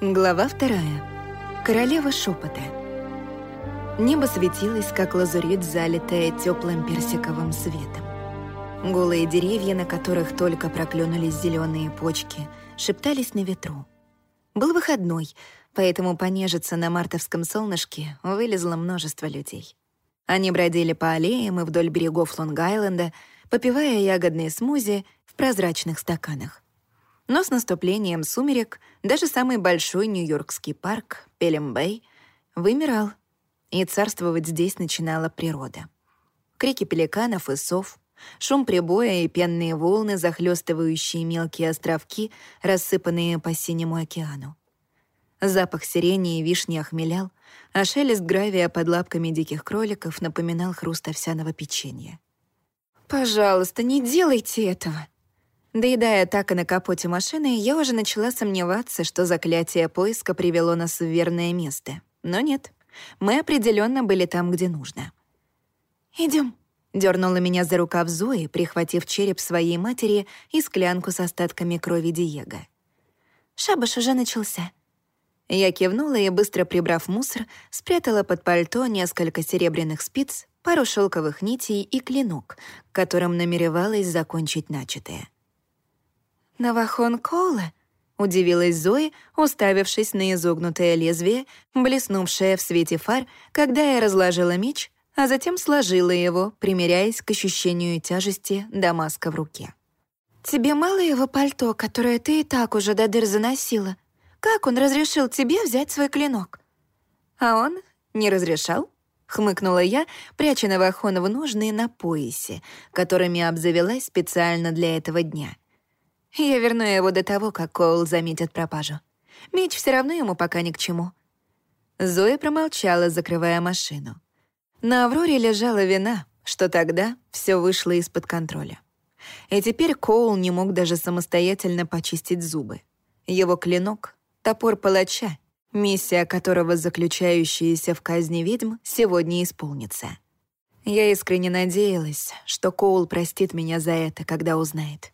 Глава вторая. Королева шепота. Небо светилось, как лазурит, залитое теплым персиковым светом. Голые деревья, на которых только проклюнулись зеленые почки, шептались на ветру. Был выходной, поэтому понежиться на мартовском солнышке вылезло множество людей. Они бродили по аллеям и вдоль берегов Лонг-Айленда, попивая ягодные смузи в прозрачных стаканах. Но с наступлением сумерек даже самый большой нью-йоркский парк, Пелем-Бэй, вымирал, и царствовать здесь начинала природа. Крики пеликанов и сов, шум прибоя и пенные волны, захлестывающие мелкие островки, рассыпанные по синему океану. Запах сирени и вишни охмелял, а шелест гравия под лапками диких кроликов напоминал хруст овсяного печенья. «Пожалуйста, не делайте этого!» Доедая так и на капоте машины, я уже начала сомневаться, что заклятие поиска привело нас в верное место. Но нет, мы определенно были там, где нужно. Идем, дернула меня за рукав Зои, прихватив череп своей матери и склянку с остатками крови Диего. Шабаш уже начался. Я кивнула и, быстро прибрав мусор, спрятала под пальто несколько серебряных спиц, пару шелковых нитей и клинок, которым намеревалась закончить начатое. «Навахон Коула?» — удивилась Зои, уставившись на изогнутое лезвие, блеснувшее в свете фар, когда я разложила меч, а затем сложила его, примеряясь к ощущению тяжести Дамаска в руке. «Тебе мало его пальто, которое ты и так уже до дыр заносила? Как он разрешил тебе взять свой клинок?» «А он не разрешал?» — хмыкнула я, пряча Навахон в ножные на поясе, которыми обзавелась специально для этого дня — я верну его до того, как Коул заметит пропажу. Меч все равно ему пока ни к чему. Зоя промолчала, закрывая машину. На Авроре лежала вина, что тогда все вышло из-под контроля. И теперь Коул не мог даже самостоятельно почистить зубы. Его клинок — топор палача, миссия которого, заключающаяся в казни ведьм, сегодня исполнится. Я искренне надеялась, что Коул простит меня за это, когда узнает.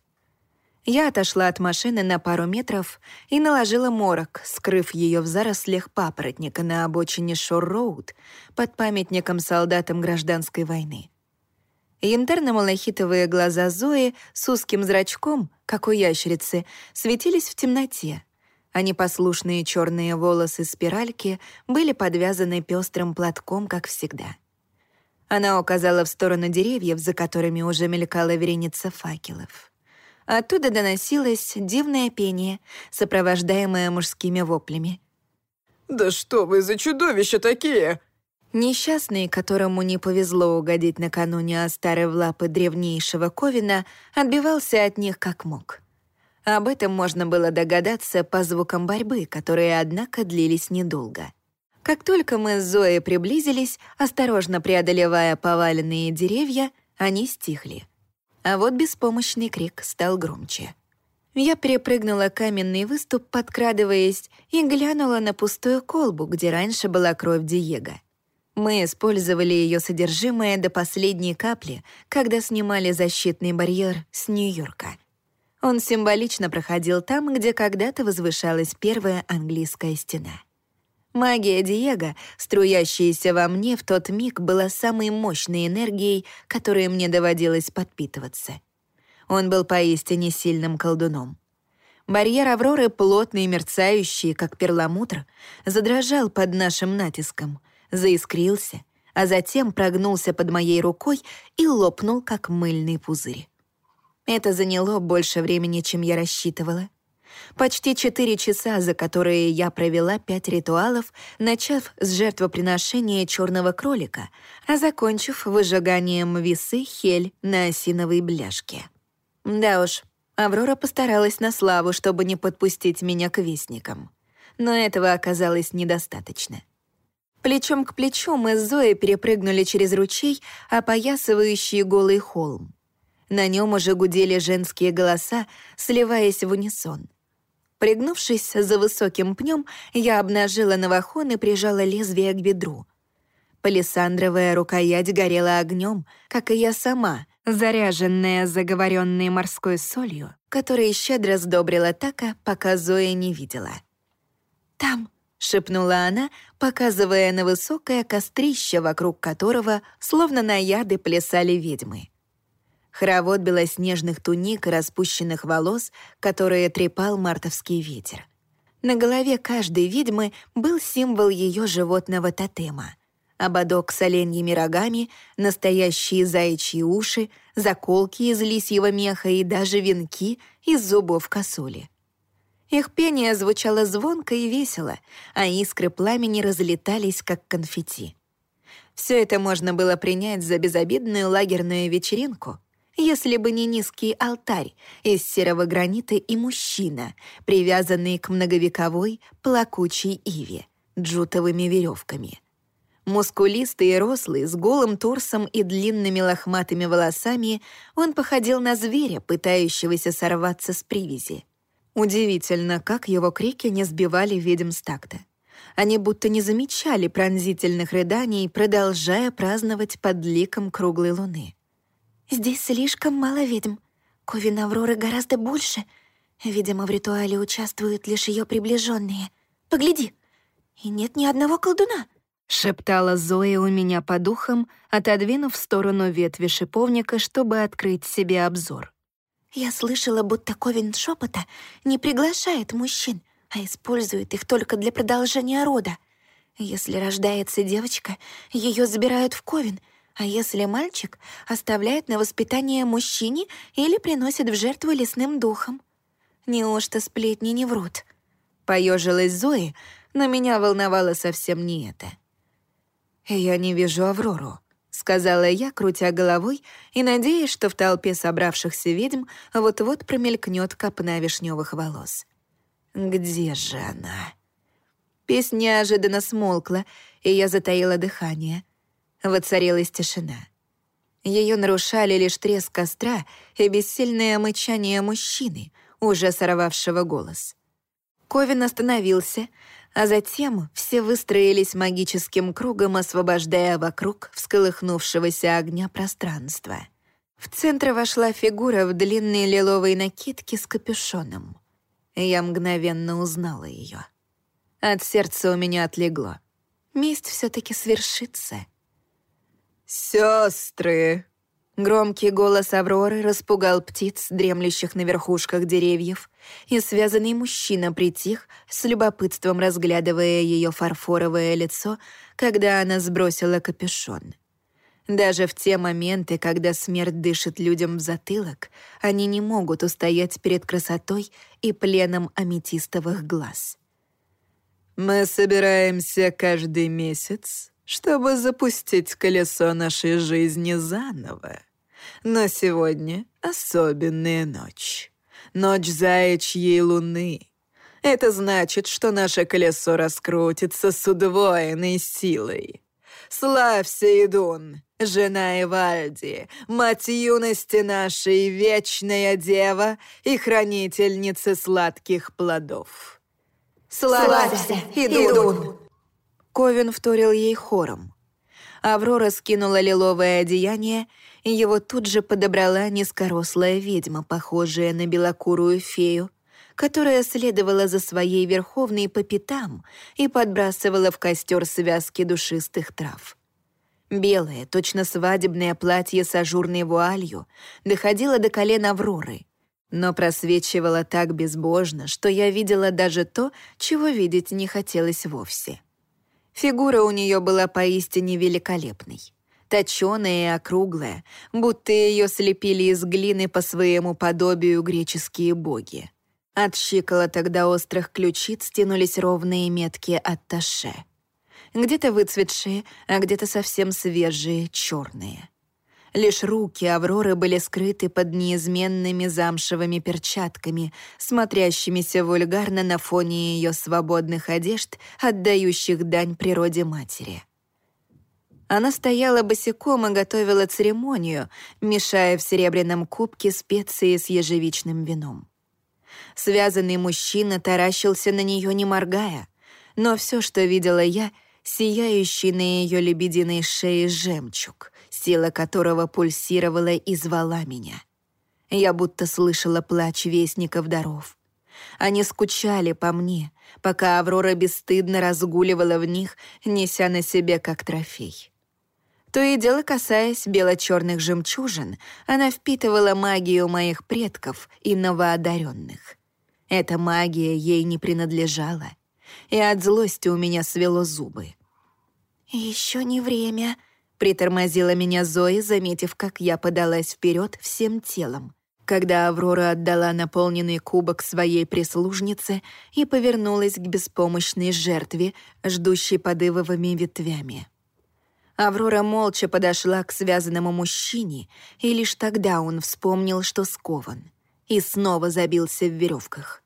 Я отошла от машины на пару метров и наложила морок, скрыв ее в зарослях папоротника на обочине Шор-Роуд под памятником солдатам гражданской войны. Янтарно-малахитовые глаза Зои с узким зрачком, как у ящерицы, светились в темноте, а непослушные черные волосы спиральки были подвязаны пестрым платком, как всегда. Она указала в сторону деревьев, за которыми уже мелькала вереница факелов. Оттуда доносилось дивное пение, сопровождаемое мужскими воплями. «Да что вы за чудовища такие?» Несчастный, которому не повезло угодить накануне о старой в лапы древнейшего Ковина, отбивался от них как мог. Об этом можно было догадаться по звукам борьбы, которые, однако, длились недолго. Как только мы с Зоей приблизились, осторожно преодолевая поваленные деревья, они стихли — а вот беспомощный крик стал громче. Я перепрыгнула каменный выступ, подкрадываясь, и глянула на пустую колбу, где раньше была кровь Диего. Мы использовали ее содержимое до последней капли, когда снимали защитный барьер с Нью-Йорка. Он символично проходил там, где когда-то возвышалась первая английская стена. Магия Диего, струящаяся во мне в тот миг, была самой мощной энергией, которой мне доводилось подпитываться. Он был поистине сильным колдуном. Барьер Авроры, плотный и мерцающий, как перламутр, задрожал под нашим натиском, заискрился, а затем прогнулся под моей рукой и лопнул, как мыльный пузырь. Это заняло больше времени, чем я рассчитывала. Почти четыре часа, за которые я провела пять ритуалов, начав с жертвоприношения черного кролика, а закончив выжиганием весы хель на осиновой бляшке. Да уж, Аврора постаралась на славу, чтобы не подпустить меня к вестникам. Но этого оказалось недостаточно. Плечом к плечу мы с Зоей перепрыгнули через ручей, опоясывающий голый холм. На нем уже гудели женские голоса, сливаясь в унисон. Пригнувшись за высоким пнем, я обнажила новохон и прижала лезвие к бедру. Палисандровая рукоять горела огнем, как и я сама, заряженная заговоренной морской солью, которая щедро сдобрила Така, пока Зоя не видела. шепнула она, показывая на высокое кострище, вокруг которого, словно наяды, плясали ведьмы. Хоровод белоснежных туник и распущенных волос, которые трепал мартовский ветер. На голове каждой ведьмы был символ ее животного тотема. Ободок с оленьими рогами, настоящие заячьи уши, заколки из лисьего меха и даже венки из зубов косули. Их пение звучало звонко и весело, а искры пламени разлетались, как конфетти. Все это можно было принять за безобидную лагерную вечеринку, если бы не низкий алтарь из серого гранита и мужчина, привязанный к многовековой плакучей иве джутовыми веревками. Мускулистый и рослый, с голым торсом и длинными лохматыми волосами, он походил на зверя, пытающегося сорваться с привязи. Удивительно, как его крики не сбивали ведьм с такта. Они будто не замечали пронзительных рыданий, продолжая праздновать под ликом круглой луны. Здесь слишком мало ведьм. Ковин Авроры гораздо больше. Видимо, в ритуале участвуют лишь ее приближенные. Погляди, и нет ни одного колдуна. Шептала Зоя у меня по духам, отодвинув в сторону ветви шиповника, чтобы открыть себе обзор. Я слышала, будто Ковин шепота не приглашает мужчин, а использует их только для продолжения рода. Если рождается девочка, ее забирают в Ковин — а если мальчик оставляет на воспитание мужчине или приносит в жертву лесным духом? Неужто сплетни не врут? Поежилась Зои, но меня волновало совсем не это. «Я не вижу Аврору», — сказала я, крутя головой и надеясь, что в толпе собравшихся ведьм вот-вот промелькнет копна вишневых волос. «Где же она?» Песня неожиданно смолкла, и я затаила дыхание — Воцарилась тишина. Ее нарушали лишь треск костра и бессильное мычание мужчины, уже сорвавшего голос. Ковин остановился, а затем все выстроились магическим кругом, освобождая вокруг всколыхнувшегося огня пространство. В центр вошла фигура в длинной лиловой накидке с капюшоном. Я мгновенно узнала ее. От сердца у меня отлегло. Месть все таки свершится — «Сестры!» Громкий голос Авроры распугал птиц, дремлющих на верхушках деревьев, и связанный мужчина притих, с любопытством разглядывая ее фарфоровое лицо, когда она сбросила капюшон. Даже в те моменты, когда смерть дышит людям в затылок, они не могут устоять перед красотой и пленом аметистовых глаз. «Мы собираемся каждый месяц чтобы запустить колесо нашей жизни заново. Но сегодня особенная ночь. Ночь заячьей луны. Это значит, что наше колесо раскрутится с удвоенной силой. Славься, Идун, жена Ивальди, мать юности нашей, вечная дева и хранительница сладких плодов. Славься, Идун! Ковин вторил ей хором. Аврора скинула лиловое одеяние, и его тут же подобрала низкорослая ведьма, похожая на белокурую фею, которая следовала за своей верховной по пятам и подбрасывала в костер связки душистых трав. Белое, точно свадебное платье с ажурной вуалью доходило до колен Авроры, но просвечивало так безбожно, что я видела даже то, чего видеть не хотелось вовсе. Фигура у нее была поистине великолепной. Точёная и округлая, будто ее слепили из глины по своему подобию греческие боги. От щиколоток до острых ключиц тянулись ровные метки от таше. Где-то выцветшие, а где-то совсем свежие, черные. Лишь руки Авроры были скрыты под неизменными замшевыми перчатками, смотрящимися вульгарно на фоне ее свободных одежд, отдающих дань природе матери. Она стояла босиком и готовила церемонию, мешая в серебряном кубке специи с ежевичным вином. Связанный мужчина таращился на нее, не моргая, но все, что видела я, сияющий на ее лебединой шее жемчуг, сила которого пульсировала и звала меня. Я будто слышала плач вестников даров. Они скучали по мне, пока Аврора бесстыдно разгуливала в них, неся на себе как трофей. То и дело касаясь бело-черных жемчужин, она впитывала магию моих предков и новоодаренных. Эта магия ей не принадлежала, и от злости у меня свело зубы. «Еще не время», — притормозила меня Зои, заметив, как я подалась вперед всем телом, когда Аврора отдала наполненный кубок своей прислужнице и повернулась к беспомощной жертве, ждущей под ивовыми ветвями. Аврора молча подошла к связанному мужчине, и лишь тогда он вспомнил, что скован, и снова забился в веревках.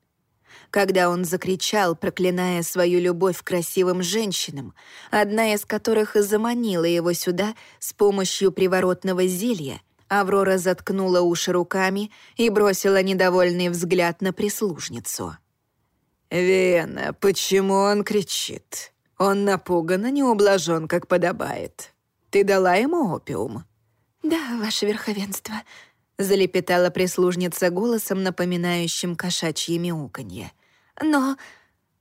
Когда он закричал, проклиная свою любовь к красивым женщинам, одна из которых и заманила его сюда с помощью приворотного зелья, Аврора заткнула уши руками и бросила недовольный взгляд на прислужницу. «Вена, почему он кричит?» Он напуган, а не ублажен, как подобает. Ты дала ему опиум?» «Да, ваше верховенство», — залепетала прислужница голосом, напоминающим кошачье мяуканье. «Но...»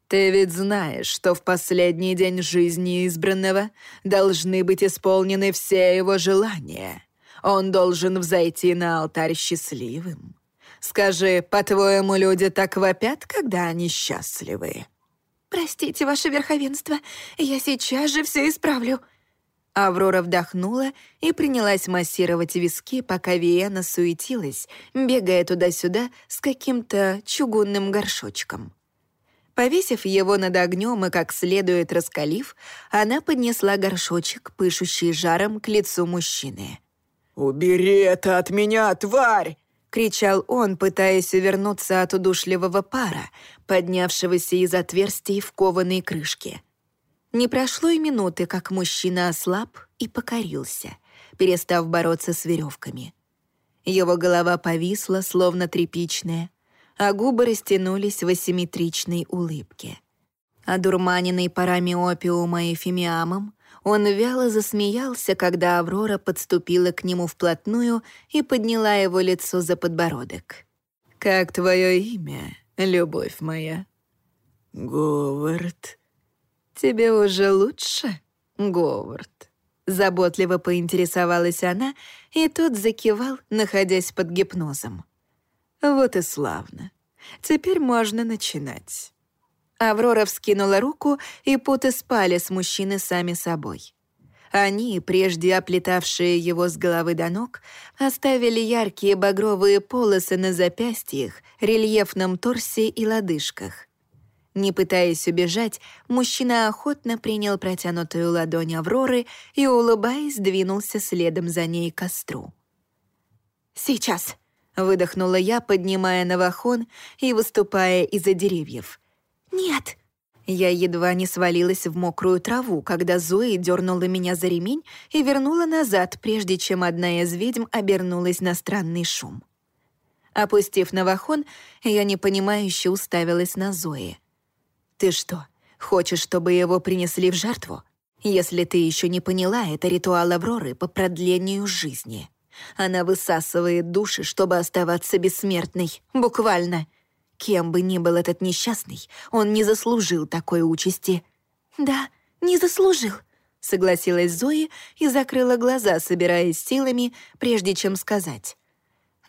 «Ты ведь знаешь, что в последний день жизни избранного должны быть исполнены все его желания. Он должен взойти на алтарь счастливым. Скажи, по-твоему, люди так вопят, когда они счастливы?» «Простите, ваше верховенство, я сейчас же все исправлю». Аврора вдохнула и принялась массировать виски, пока Виена суетилась, бегая туда-сюда с каким-то чугунным горшочком. Повесив его над огнем и как следует раскалив, она поднесла горшочек, пышущий жаром, к лицу мужчины. «Убери это от меня, тварь!» — кричал он, пытаясь увернуться от удушливого пара, поднявшегося из отверстий в кованой крышке. Не прошло и минуты, как мужчина ослаб и покорился, перестав бороться с веревками. Его голова повисла, словно тряпичная, а губы растянулись в асимметричной улыбке. Одурманенный парами опиума и фимиамом, он вяло засмеялся, когда Аврора подступила к нему вплотную и подняла его лицо за подбородок. «Как твое имя, любовь моя?» «Говард». «Тебе уже лучше, Говард?» Заботливо поинтересовалась она, и тот закивал, находясь под гипнозом. «Вот и славно. Теперь можно начинать». Аврора вскинула руку, и путы спали с мужчины сами собой. Они, прежде оплетавшие его с головы до ног, оставили яркие багровые полосы на запястьях, рельефном торсе и лодыжках. Не пытаясь убежать, мужчина охотно принял протянутую ладонь Авроры и, улыбаясь, двинулся следом за ней к костру. «Сейчас!» — выдохнула я, поднимая новохон и выступая из-за деревьев — «Нет!» Я едва не свалилась в мокрую траву, когда Зои дернула меня за ремень и вернула назад, прежде чем одна из ведьм обернулась на странный шум. Опустив новохон, я непонимающе уставилась на Зои. «Ты что, хочешь, чтобы его принесли в жертву? Если ты еще не поняла, это ритуал Авроры по продлению жизни. Она высасывает души, чтобы оставаться бессмертной. Буквально. Кем бы ни был этот несчастный, он не заслужил такой участи. «Да, не заслужил», — согласилась Зои и закрыла глаза, собираясь силами, прежде чем сказать.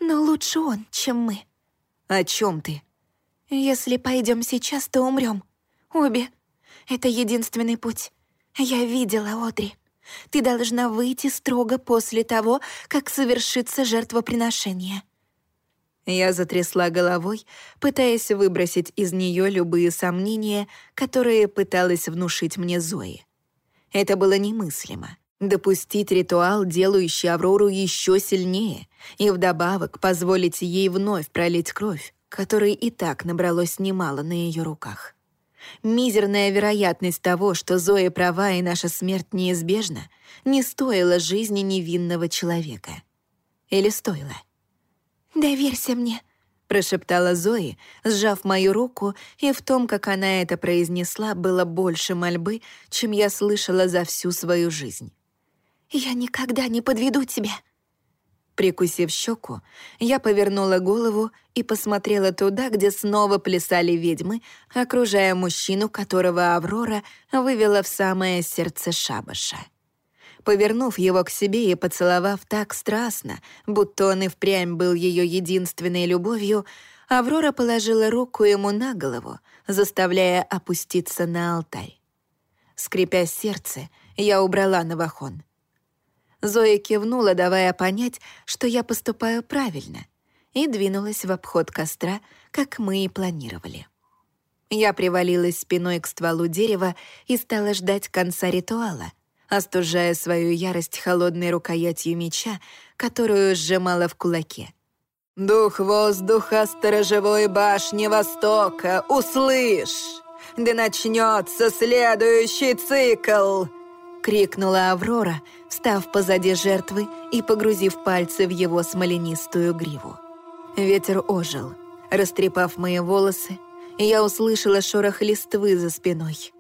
«Но лучше он, чем мы». «О чем ты?» «Если пойдем сейчас, то умрем. Обе. Это единственный путь. Я видела Одри. Ты должна выйти строго после того, как совершится жертвоприношение. Я затрясла головой, пытаясь выбросить из нее любые сомнения, которые пыталась внушить мне Зои. Это было немыслимо. Допустить ритуал, делающий Аврору еще сильнее, и вдобавок позволить ей вновь пролить кровь, которой и так набралось немало на ее руках. Мизерная вероятность того, что Зоя права и наша смерть неизбежна, не стоила жизни невинного человека. Или стоила? «Доверься мне», — прошептала Зои, сжав мою руку, и в том, как она это произнесла, было больше мольбы, чем я слышала за всю свою жизнь. «Я никогда не подведу тебя». Прикусив щеку, я повернула голову и посмотрела туда, где снова плясали ведьмы, окружая мужчину, которого Аврора вывела в самое сердце шабаша. Повернув его к себе и поцеловав так страстно, будто он и впрямь был ее единственной любовью, Аврора положила руку ему на голову, заставляя опуститься на алтарь. Скрипя сердце, я убрала Навахон. Зоя кивнула, давая понять, что я поступаю правильно, и двинулась в обход костра, как мы и планировали. Я привалилась спиной к стволу дерева и стала ждать конца ритуала, остужая свою ярость холодной рукоятью меча, которую сжимала в кулаке. «Дух воздуха сторожевой башни Востока, услышь! Да начнется следующий цикл!» — крикнула Аврора, встав позади жертвы и погрузив пальцы в его смоленистую гриву. Ветер ожил, растрепав мои волосы, я услышала шорох листвы за спиной.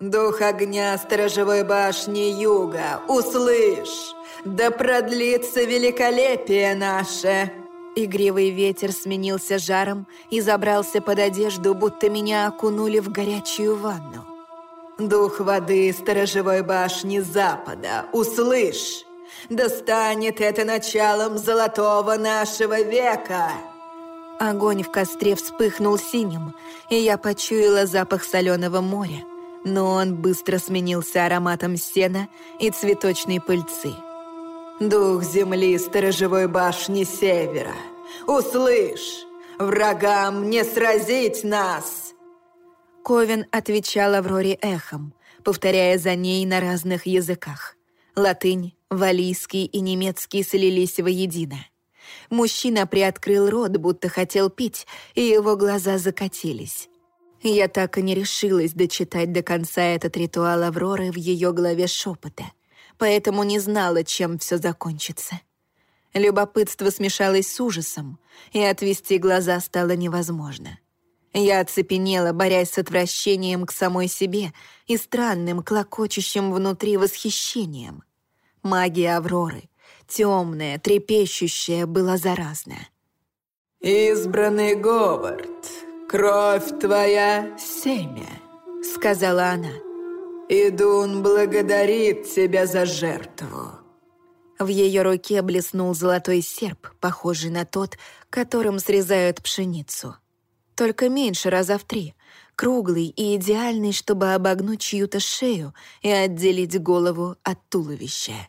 «Дух огня сторожевой башни юга, услышь! Да продлится великолепие наше!» Игривый ветер сменился жаром и забрался под одежду, будто меня окунули в горячую ванну. Дух воды сторожевой башни Запада, услышь! Да это началом золотого нашего века!» Огонь в костре вспыхнул синим, и я почуяла запах соленого моря, но он быстро сменился ароматом сена и цветочной пыльцы. «Дух земли сторожевой башни Севера, услышь! Врагам не сразить нас!» Ковен отвечал Авроре эхом, повторяя за ней на разных языках. Латынь, валийский и немецкий слились воедино. Мужчина приоткрыл рот, будто хотел пить, и его глаза закатились. Я так и не решилась дочитать до конца этот ритуал Авроры в ее голове шепота, поэтому не знала, чем все закончится. Любопытство смешалось с ужасом, и отвести глаза стало невозможно. Я оцепенела, борясь с отвращением к самой себе и странным, клокочущим внутри восхищением. Магия Авроры, темная, трепещущая, была заразна. «Избранный Говард, кровь твоя — семя», — сказала она. «Идун благодарит тебя за жертву». В ее руке блеснул золотой серп, похожий на тот, которым срезают пшеницу только меньше раза в три, круглый и идеальный, чтобы обогнуть чью-то шею и отделить голову от туловища.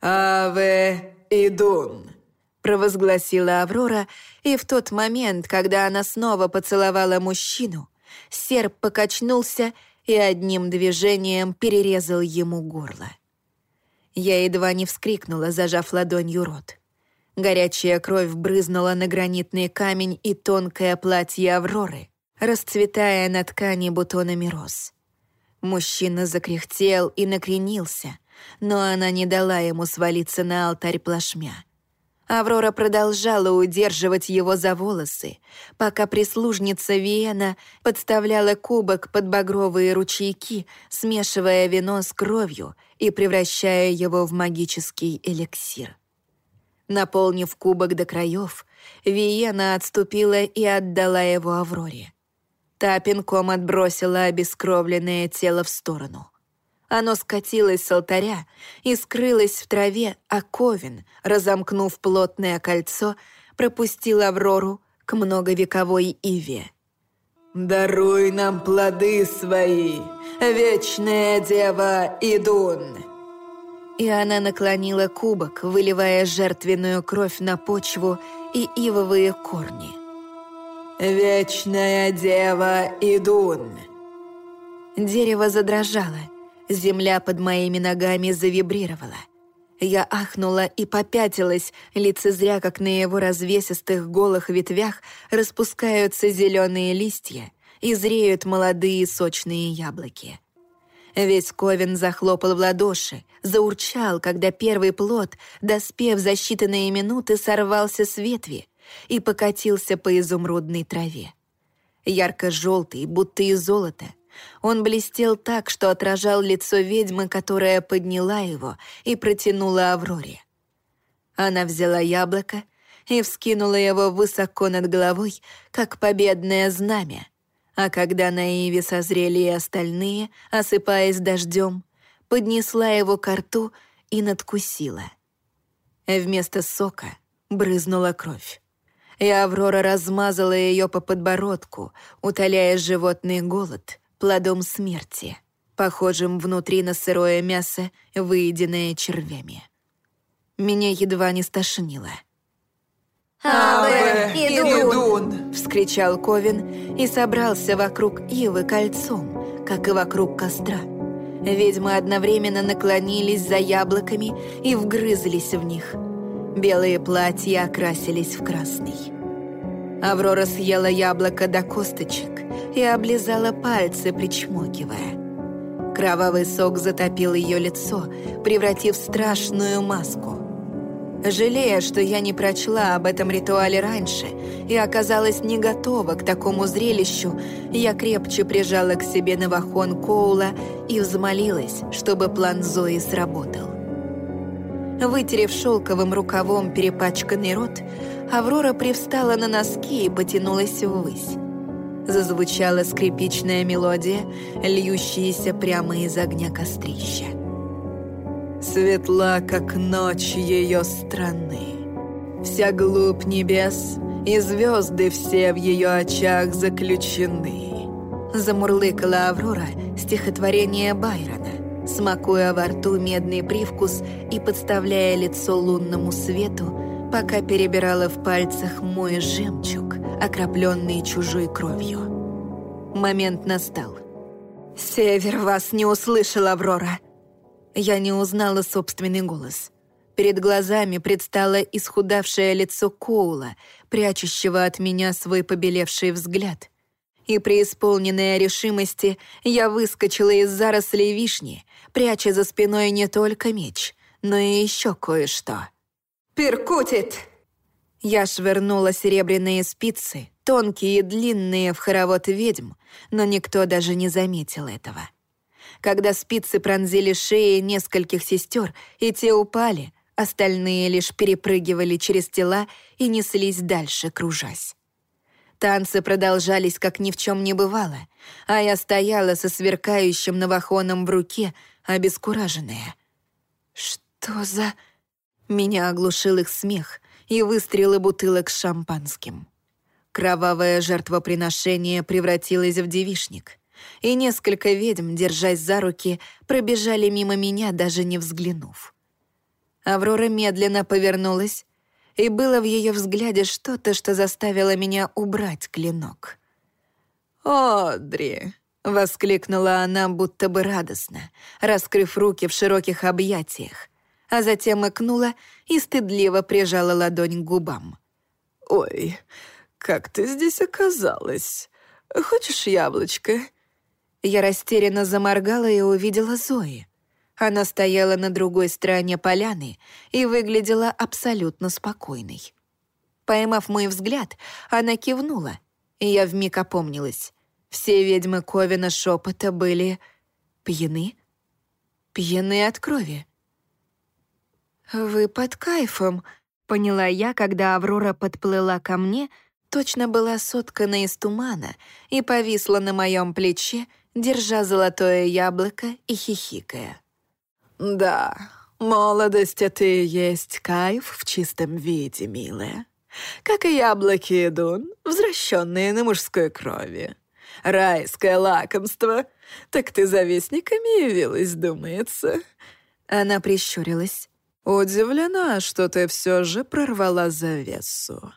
«Аве идун», — провозгласила Аврора, и в тот момент, когда она снова поцеловала мужчину, серп покачнулся и одним движением перерезал ему горло. Я едва не вскрикнула, зажав ладонью рот. Горячая кровь брызнула на гранитный камень и тонкое платье Авроры, расцветая на ткани бутонами роз. Мужчина закряхтел и накренился, но она не дала ему свалиться на алтарь плашмя. Аврора продолжала удерживать его за волосы, пока прислужница Виена подставляла кубок под багровые ручейки, смешивая вино с кровью и превращая его в магический эликсир. Наполнив кубок до краев, Виена отступила и отдала его Авроре. Та пинком отбросила обескровленное тело в сторону. Оно скатилось с алтаря и скрылось в траве, а Ковин, разомкнув плотное кольцо, пропустил Аврору к многовековой Иве. «Даруй нам плоды свои, вечная дева Идун!» И она наклонила кубок, выливая жертвенную кровь на почву и ивовые корни. «Вечная дева Идун!» Дерево задрожало, земля под моими ногами завибрировала. Я ахнула и попятилась, лицезря, как на его развесистых голых ветвях распускаются зеленые листья и зреют молодые сочные яблоки. Весь Ковен захлопал в ладоши, заурчал, когда первый плод, доспев за считанные минуты, сорвался с ветви и покатился по изумрудной траве. Ярко-желтый, будто из золота, он блестел так, что отражал лицо ведьмы, которая подняла его и протянула Авроре. Она взяла яблоко и вскинула его высоко над головой, как победное знамя. А когда на Иве созрели и остальные, осыпаясь дождем, поднесла его к рту и надкусила. Вместо сока брызнула кровь. И Аврора размазала ее по подбородку, утоляя животный голод плодом смерти, похожим внутри на сырое мясо, выеденное червями. Меня едва не стошнило. «Аве, Идун!» — вскричал Ковин и собрался вокруг Ивы кольцом, как и вокруг костра. Ведьмы одновременно наклонились за яблоками и вгрызлись в них. Белые платья окрасились в красный. Аврора съела яблоко до косточек и облизала пальцы, причмокивая. Кровавый сок затопил ее лицо, превратив в страшную маску. Жалея, что я не прочла об этом ритуале раньше и оказалась не готова к такому зрелищу, я крепче прижала к себе Навахон Коула и взмолилась, чтобы план Зои сработал. Вытерев шелковым рукавом перепачканный рот, Аврора привстала на носки и потянулась ввысь. Зазвучала скрипичная мелодия, льющаяся прямо из огня кострища. Светла, как ночь ее страны. Вся глубь небес и звезды все в ее очах заключены. Замурлыкала Аврора стихотворение Байрона, смакуя во рту медный привкус и подставляя лицо лунному свету, пока перебирала в пальцах мой жемчуг, окропленный чужой кровью. Момент настал. «Север вас не услышал, Аврора!» Я не узнала собственный голос. Перед глазами предстало исхудавшее лицо Коула, прячущего от меня свой побелевший взгляд. И при исполненной решимости я выскочила из зарослей вишни, пряча за спиной не только меч, но и еще кое-что. «Перкутит!» Я швырнула серебряные спицы, тонкие и длинные в хоровод ведьм, но никто даже не заметил этого. Когда спицы пронзили шеи нескольких сестер, и те упали, остальные лишь перепрыгивали через тела и неслись дальше, кружась. Танцы продолжались, как ни в чем не бывало, а я стояла со сверкающим новохоном в руке, обескураженная. «Что за...» Меня оглушил их смех и выстрелы бутылок с шампанским. Кровавое жертвоприношение превратилось в девишник и несколько ведьм, держась за руки, пробежали мимо меня, даже не взглянув. Аврора медленно повернулась, и было в ее взгляде что-то, что заставило меня убрать клинок. «Одри!» — воскликнула она, будто бы радостно, раскрыв руки в широких объятиях, а затем икнула и стыдливо прижала ладонь к губам. «Ой, как ты здесь оказалась? Хочешь яблочко?» Я растерянно заморгала и увидела Зои. Она стояла на другой стороне поляны и выглядела абсолютно спокойной. Поймав мой взгляд, она кивнула, и я вмиг опомнилась. Все ведьмы Ковина шепота были пьяны, пьяны от крови. «Вы под кайфом», — поняла я, когда Аврора подплыла ко мне, точно была соткана из тумана и повисла на моем плече, держа золотое яблоко и хихикая. «Да, молодость — это и есть кайф в чистом виде, милая. Как и яблоки идун, возвращенные на мужской крови. Райское лакомство. Так ты завистниками явилась, думается?» Она прищурилась. «Удивлена, что ты все же прорвала завесу.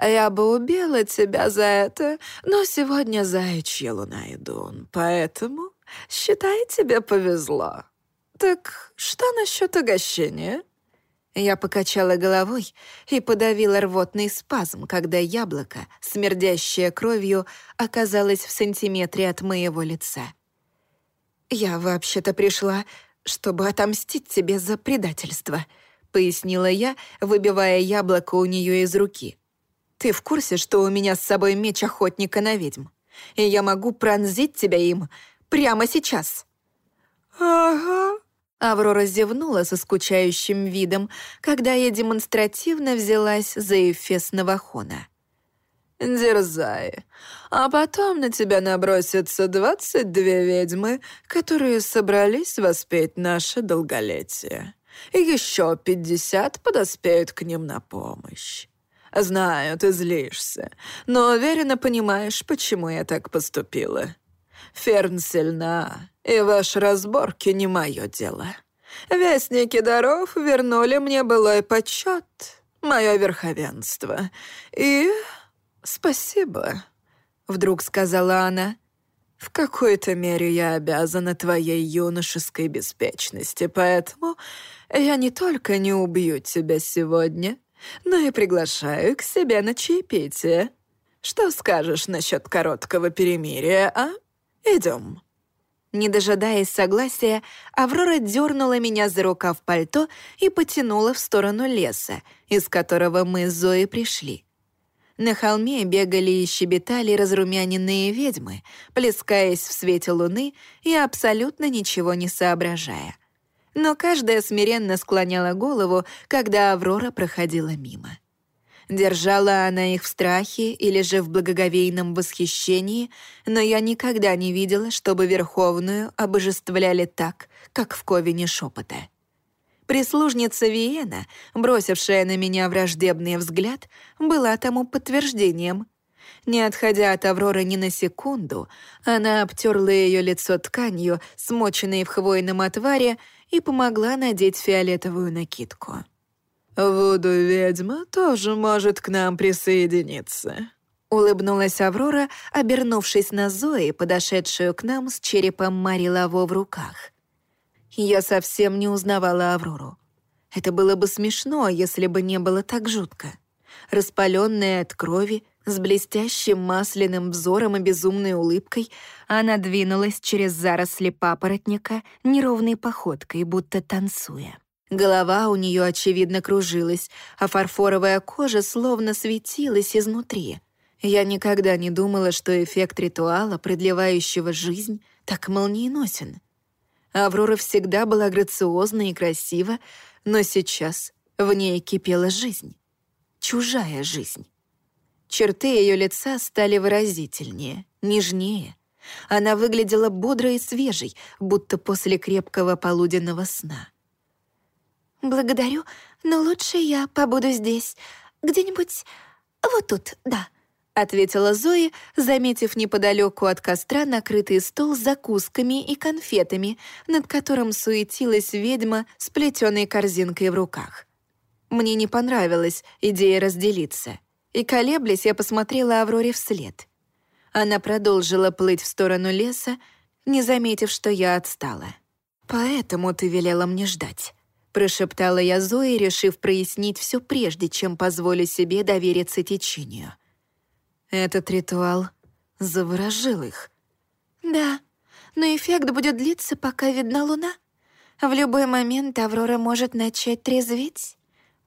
Я бы убила тебя за это, но сегодня заячья луна идун, поэтому, считай, тебе повезло. Так что насчет угощения?» Я покачала головой и подавила рвотный спазм, когда яблоко, смердящее кровью, оказалось в сантиметре от моего лица. «Я вообще-то пришла, чтобы отомстить тебе за предательство», — пояснила я, выбивая яблоко у нее из руки. Ты в курсе, что у меня с собой меч охотника на ведьм? И я могу пронзить тебя им прямо сейчас?» «Ага», — Аврора зевнула со скучающим видом, когда я демонстративно взялась за эфес Навахона. «Дерзай, а потом на тебя набросятся двадцать две ведьмы, которые собрались воспеть наше долголетие. И еще пятьдесят подоспеют к ним на помощь. Знаю, ты злишься, но уверенно понимаешь, почему я так поступила. Ферн сильна, и ваши разборки не мое дело. Вестники даров вернули мне былой почет, мое верховенство. И спасибо, вдруг сказала она. В какой-то мере я обязана твоей юношеской беспечности, поэтому я не только не убью тебя сегодня, но и приглашаю к себе на чаепитие. Что скажешь насчет короткого перемирия, а? Идем. Не дожидаясь согласия, Аврора дернула меня за рукав пальто и потянула в сторону леса, из которого мы с Зоей пришли. На холме бегали и щебетали разрумяненные ведьмы, плескаясь в свете луны и абсолютно ничего не соображая. Но каждая смиренно склоняла голову, когда Аврора проходила мимо. Держала она их в страхе или же в благоговейном восхищении, но я никогда не видела, чтобы Верховную обожествляли так, как в Ковине шепота. Прислужница Виена, бросившая на меня враждебный взгляд, была тому подтверждением. Не отходя от Авроры ни на секунду, она обтерла ее лицо тканью, смоченной в хвойном отваре, и помогла надеть фиолетовую накидку. «Вуду-ведьма тоже может к нам присоединиться», — улыбнулась Аврора, обернувшись на Зои, подошедшую к нам с черепом Мари Лаво в руках. Я совсем не узнавала Аврору. Это было бы смешно, если бы не было так жутко. Распаленная от крови, с блестящим масляным взором и безумной улыбкой, она двинулась через заросли папоротника неровной походкой, будто танцуя. Голова у нее, очевидно, кружилась, а фарфоровая кожа словно светилась изнутри. Я никогда не думала, что эффект ритуала, продлевающего жизнь, так молниеносен. Аврора всегда была грациозна и красива, но сейчас в ней кипела жизнь. Чужая жизнь. Черты ее лица стали выразительнее, нежнее. Она выглядела бодрой и свежей, будто после крепкого полуденного сна. «Благодарю, но лучше я побуду здесь. Где-нибудь вот тут, да», — ответила Зои, заметив неподалеку от костра накрытый стол с закусками и конфетами, над которым суетилась ведьма с плетеной корзинкой в руках. Мне не понравилась идея разделиться, и, колеблясь, я посмотрела Авроре вслед. Она продолжила плыть в сторону леса, не заметив, что я отстала. «Поэтому ты велела мне ждать». Прошептала я Зои, решив прояснить все прежде, чем позволю себе довериться течению. Этот ритуал заворожил их. «Да, но эффект будет длиться, пока видна луна. В любой момент Аврора может начать трезветь», —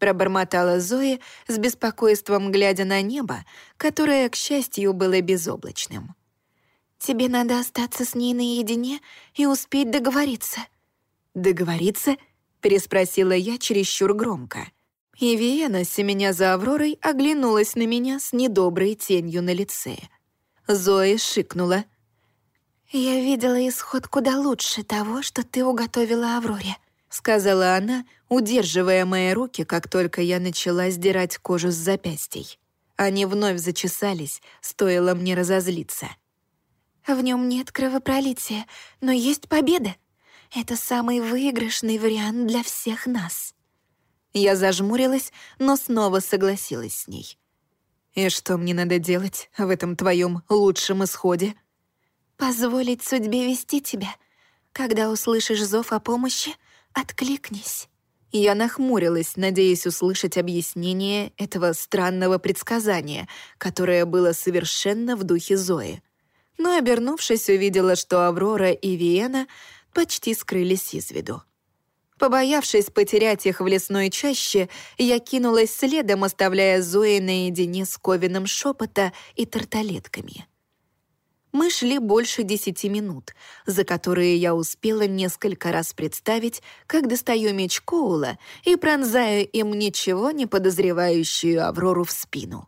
пробормотала Зои с беспокойством, глядя на небо, которое, к счастью, было безоблачным. «Тебе надо остаться с ней наедине и успеть договориться». «Договориться?» переспросила я чересчур громко. И Виена, семеня за Авророй, оглянулась на меня с недоброй тенью на лице. Зои шикнула. «Я видела исход куда лучше того, что ты уготовила Авроре», сказала она, удерживая мои руки, как только я начала сдирать кожу с запястий. Они вновь зачесались, стоило мне разозлиться. «В нем нет кровопролития, но есть победа», это самый выигрышный вариант для всех нас». Я зажмурилась, но снова согласилась с ней. «И что мне надо делать в этом твоем лучшем исходе?» «Позволить судьбе вести тебя. Когда услышишь зов о помощи, откликнись». Я нахмурилась, надеясь услышать объяснение этого странного предсказания, которое было совершенно в духе Зои. Но, обернувшись, увидела, что Аврора и Виена почти скрылись из виду. Побоявшись потерять их в лесной чаще, я кинулась следом, оставляя Зои наедине с Ковином шепота и тарталетками. Мы шли больше десяти минут, за которые я успела несколько раз представить, как достаю меч Коула и пронзаю им ничего не подозревающую Аврору в спину.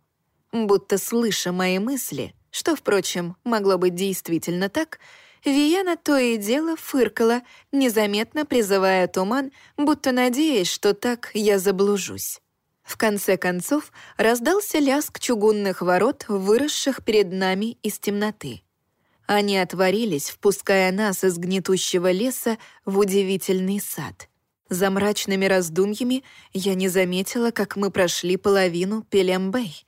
Будто слыша мои мысли, что, впрочем, могло быть действительно так, Вияна то и дело фыркала, незаметно призывая туман, будто надеясь, что так я заблужусь. В конце концов раздался лязг чугунных ворот, выросших перед нами из темноты. Они отворились, впуская нас из гнетущего леса в удивительный сад. За мрачными раздумьями я не заметила, как мы прошли половину Пелембэй.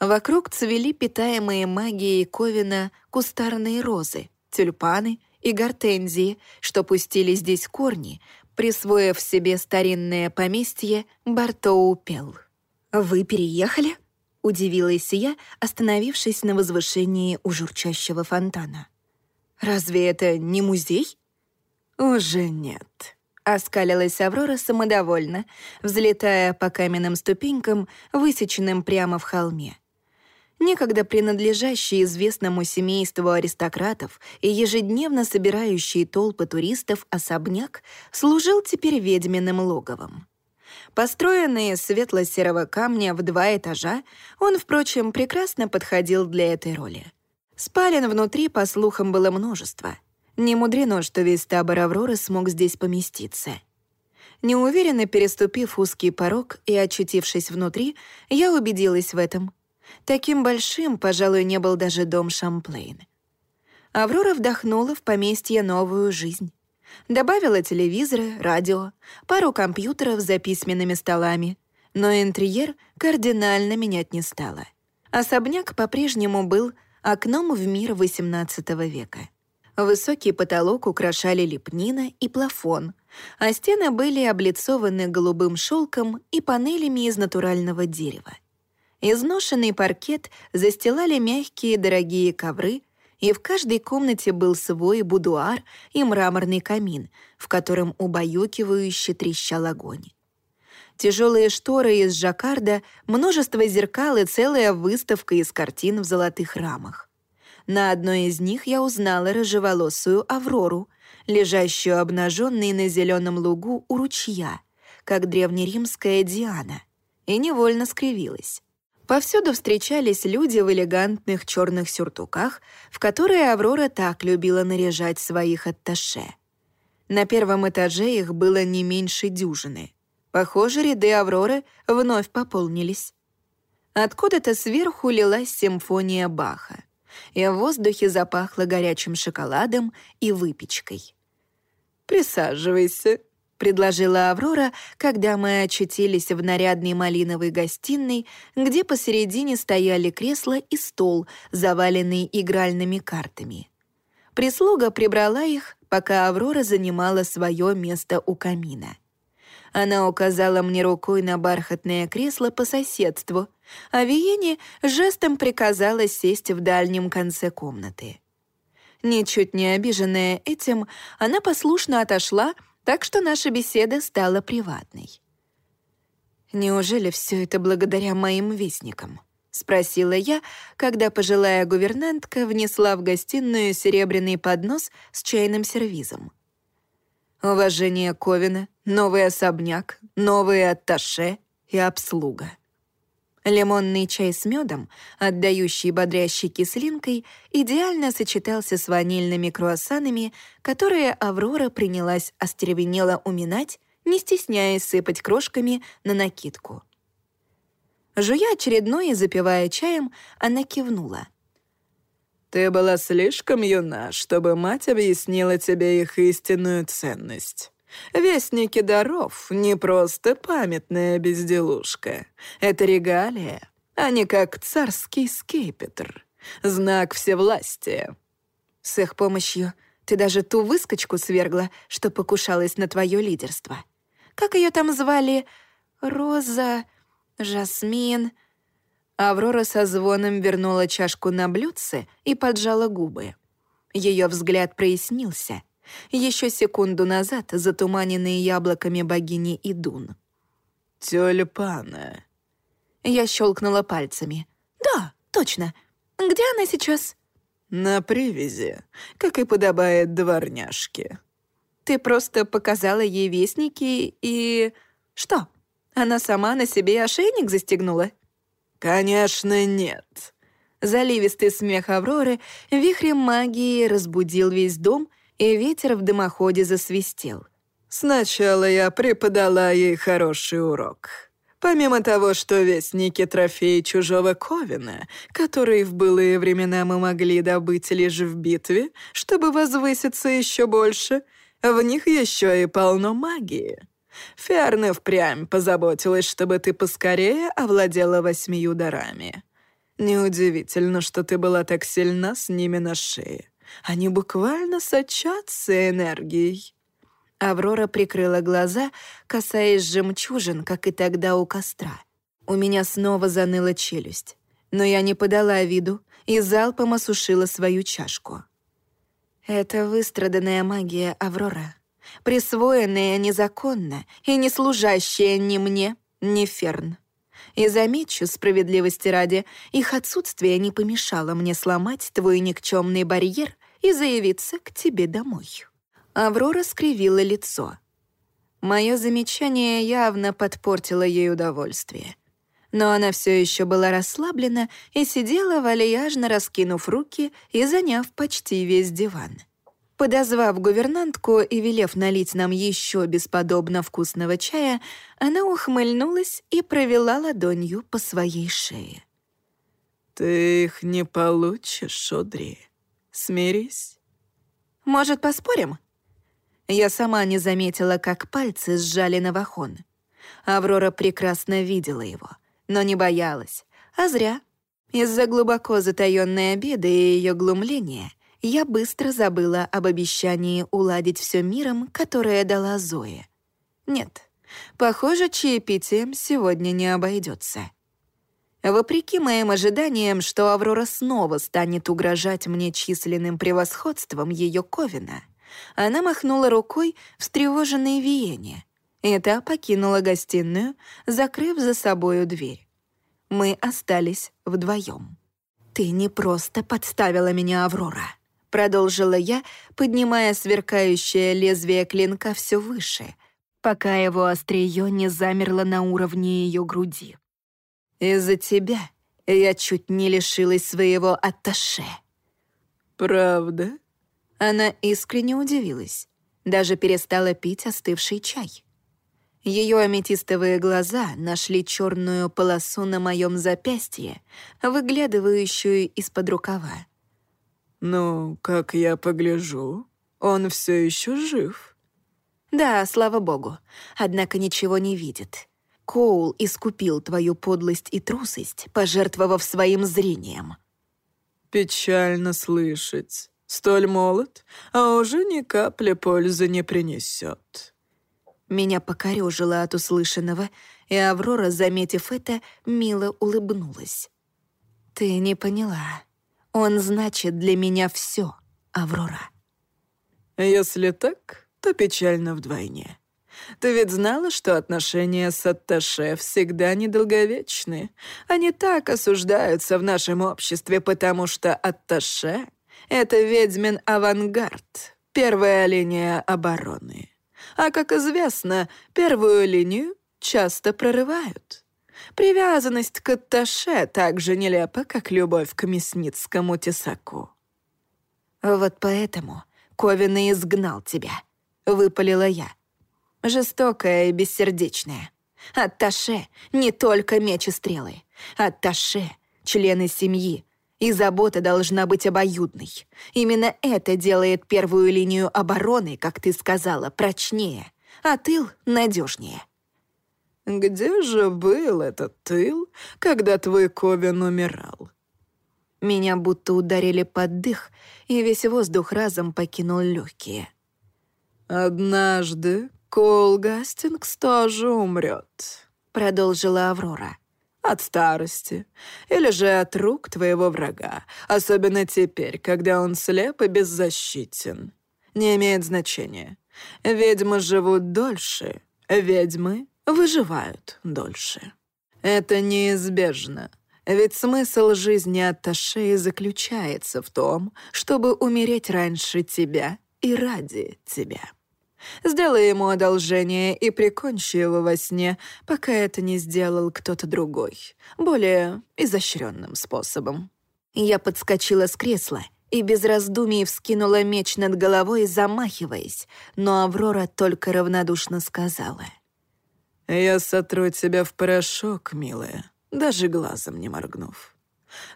Вокруг цвели питаемые магией Ковина кустарные розы, тюльпаны и гортензии, что пустили здесь корни, присвоив себе старинное поместье Бартоупел. «Вы переехали?» Удивилась я, остановившись на возвышении у журчащего фонтана. «Разве это не музей?» «Уже нет», — оскалилась Аврора самодовольно, взлетая по каменным ступенькам, высеченным прямо в холме. Некогда принадлежащий известному семейству аристократов и ежедневно собирающий толпы туристов особняк служил теперь ведьминым логовом. Построенный из светло-серого камня в два этажа, он, впрочем, прекрасно подходил для этой роли. Спален внутри, по слухам, было множество. Не мудрено, что весь табор Авроры смог здесь поместиться. Неуверенно переступив узкий порог и очутившись внутри, я убедилась в этом. Таким большим, пожалуй, не был даже дом Шамплейн. Аврора вдохнула в поместье новую жизнь. Добавила телевизоры, радио, пару компьютеров за письменными столами. Но интерьер кардинально менять не стала. Особняк по-прежнему был окном в мир XVIII века. Высокий потолок украшали лепнина и плафон, а стены были облицованы голубым шелком и панелями из натурального дерева. Изношенный паркет застилали мягкие дорогие ковры и в каждой комнате был свой будуар и мраморный камин, в котором убаюкивающе трещал огонь. Тяжелые шторы из жаккарда, множество зеркал и целая выставка из картин в золотых рамах. На одной из них я узнала рыжеволосую Аврору, лежащую обнаженной на зеленом лугу у ручья, как древнеримская Диана, и невольно скривилась. Повсюду встречались люди в элегантных черных сюртуках, в которые Аврора так любила наряжать своих атташе. На первом этаже их было не меньше дюжины. Похоже, ряды Авроры вновь пополнились. Откуда-то сверху лилась симфония Баха, и в воздухе запахло горячим шоколадом и выпечкой. «Присаживайся», — предложила Аврора, когда мы очутились в нарядной малиновой гостиной, где посередине стояли кресло и стол, заваленный игральными картами. Прислуга прибрала их, пока Аврора занимала свое место у камина. Она указала мне рукой на бархатное кресло по соседству, а Виене жестом приказала сесть в дальнем конце комнаты. Ничуть не обиженная этим, она послушно отошла, так что наша беседа стала приватной. «Неужели все это благодаря моим вестникам?» — спросила я, когда пожилая гувернантка внесла в гостиную серебряный поднос с чайным сервизом. Уважение Ковина, новый особняк, новые атташе и обслуга. Лимонный чай с медом, отдающий бодрящей кислинкой, идеально сочетался с ванильными круассанами, которые Аврора принялась остервенело уминать, не стесняясь сыпать крошками на накидку. Жуя очередной и запивая чаем, она кивнула. «Ты была слишком юна, чтобы мать объяснила тебе их истинную ценность». Вестники даров — не просто памятная безделушка. Это регалия, а не как царский скипетр. Знак всевластия. С их помощью ты даже ту выскочку свергла, что покушалась на твое лидерство. Как ее там звали? Роза, Жасмин. Аврора со звоном вернула чашку на блюдце и поджала губы. Ее взгляд прояснился — еще секунду назад затуманенные яблоками богини Идун. «Тюльпаны». Я щелкнула пальцами. «Да, точно. Где она сейчас?» На привязи, как и подобает дворняжке. Ты просто показала ей вестники и... Что, она сама на себе ошейник застегнула? Конечно, нет. Заливистый смех Авроры вихрем магии разбудил весь дом, и ветер в дымоходе засвистел. Сначала я преподала ей хороший урок. Помимо того, что вестники трофеи чужого Ковина, которые в былые времена мы могли добыть лишь в битве, чтобы возвыситься еще больше, в них еще и полно магии. Ферна впрямь позаботилась, чтобы ты поскорее овладела восьмию дарами. Неудивительно, что ты была так сильна с ними на шее. Они буквально сочатся энергией. Аврора прикрыла глаза, касаясь жемчужин, как и тогда у костра. У меня снова заныла челюсть. Но я не подала виду и залпом осушила свою чашку. Это выстраданная магия Аврора, присвоенная незаконно и не служащая ни мне, ни Ферн. И замечу, справедливости ради, их отсутствие не помешало мне сломать твой никчемный барьер и заявиться к тебе домой. Аврора скривила лицо. Мое замечание явно подпортило ей удовольствие. Но она все еще была расслаблена и сидела, вальяжно раскинув руки и заняв почти весь диван. Подозвав гувернантку и велев налить нам еще бесподобно вкусного чая, она ухмыльнулась и провела ладонью по своей шее. «Ты их не получишь, Одри. Смирись». «Может, поспорим?» Я сама не заметила, как пальцы сжали Навахон. Аврора прекрасно видела его, но не боялась. А зря. Из-за глубоко затаённой обиды и ее глумления я быстро забыла об обещании уладить все миром, которое дала Зоя. Нет, похоже, чаепитием сегодня не обойдется. Вопреки моим ожиданиям, что Аврора снова станет угрожать мне численным превосходством ее Ковина — она махнула рукой встревоженной Виене, и та покинула гостиную, закрыв за собою дверь. Мы остались вдвоем. «Ты не просто подставила меня, Аврора», — продолжила я, поднимая сверкающее лезвие клинка все выше, пока его острие не замерло на уровне ее груди. «Из-за тебя я чуть не лишилась своего атташе». «Правда?» Она искренне удивилась, даже перестала пить остывший чай. Ее аметистовые глаза нашли черную полосу на моем запястье, выглядывающую из-под рукава. «Ну, как я погляжу, он все еще жив». «Да, слава богу, однако ничего не видит. Коул искупил твою подлость и трусость, пожертвовав своим зрением». «Печально слышать. Столь молод, а уже ни капли пользы не принесет. Меня покорежило от услышанного, и Аврора, заметив это, мило улыбнулась. «Ты не поняла. Он значит для меня все, Аврора». «Если так, то печально вдвойне. Ты ведь знала, что отношения с Атташе всегда недолговечны. Они так осуждаются в нашем обществе, потому что Атташе это ведьмин авангард, первая линия обороны. А как известно, первую линию часто прорывают. Привязанность к Атташе так же нелепа, как любовь к мясницкому тесаку. «Вот поэтому Ковин и изгнал тебя», — выпалила я. «Жестокая и бессердечная. Атташе — не только меч и стрелы. Атташе — члены семьи, и забота должна быть обоюдной. Именно это делает первую линию обороны, как ты сказала, прочнее, а тыл надежнее. «Где же был этот тыл, когда твой Ковен умирал?» Меня будто ударили под дых, и весь воздух разом покинул легкие. «Однажды Кол Гастингс тоже умрет», — продолжила Аврора. От старости. Или же от рук твоего врага. Особенно теперь, когда он слеп и беззащитен. Не имеет значения. Ведьмы живут дольше. Ведьмы выживают дольше. Это неизбежно. Ведь смысл жизни Атташе заключается в том, чтобы умереть раньше тебя и ради тебя. Сделай ему одолжение и прикончи его во сне, пока это не сделал кто-то другой, более изощренным способом». Я подскочила с кресла и без раздумий вскинула меч над головой, замахиваясь, но Аврора только равнодушно сказала. «Я сотру тебя в порошок, милая, даже глазом не моргнув.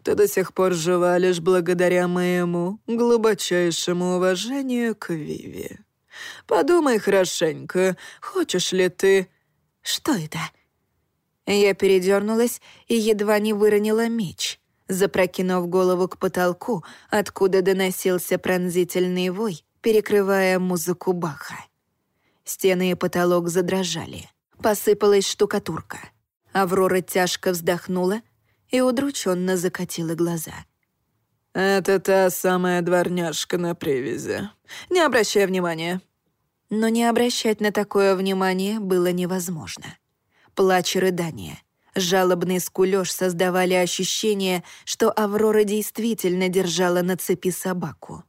Ты до сих пор жива лишь благодаря моему глубочайшему уважению к Виви. Подумай хорошенько, хочешь ли ты...» «Что это?» Я передернулась и едва не выронила меч, запрокинув голову к потолку, откуда доносился пронзительный вой, перекрывая музыку Баха. Стены и потолок задрожали. Посыпалась штукатурка. Аврора тяжко вздохнула и удрученно закатила глаза. «Это та самая дворняжка на привязи. Не обращай внимания». Но не обращать на такое внимание было невозможно. Плач и рыдания, жалобный скулёж создавали ощущение, что Аврора действительно держала на цепи собаку.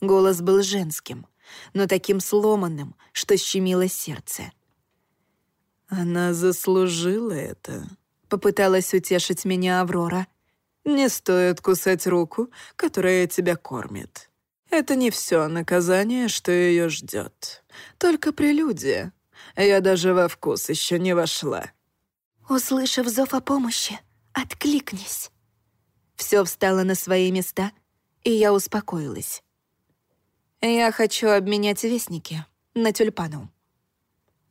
Голос был женским, но таким сломанным, что щемило сердце. «Она заслужила это», — попыталась утешить меня Аврора. «Не стоит кусать руку, которая тебя кормит. Это не все наказание, что ее ждет. Только прелюдия. Я даже во вкус еще не вошла». «Услышав зов о помощи, откликнись». Все встало на свои места, и я успокоилась. «Я хочу обменять вестники на тюльпану».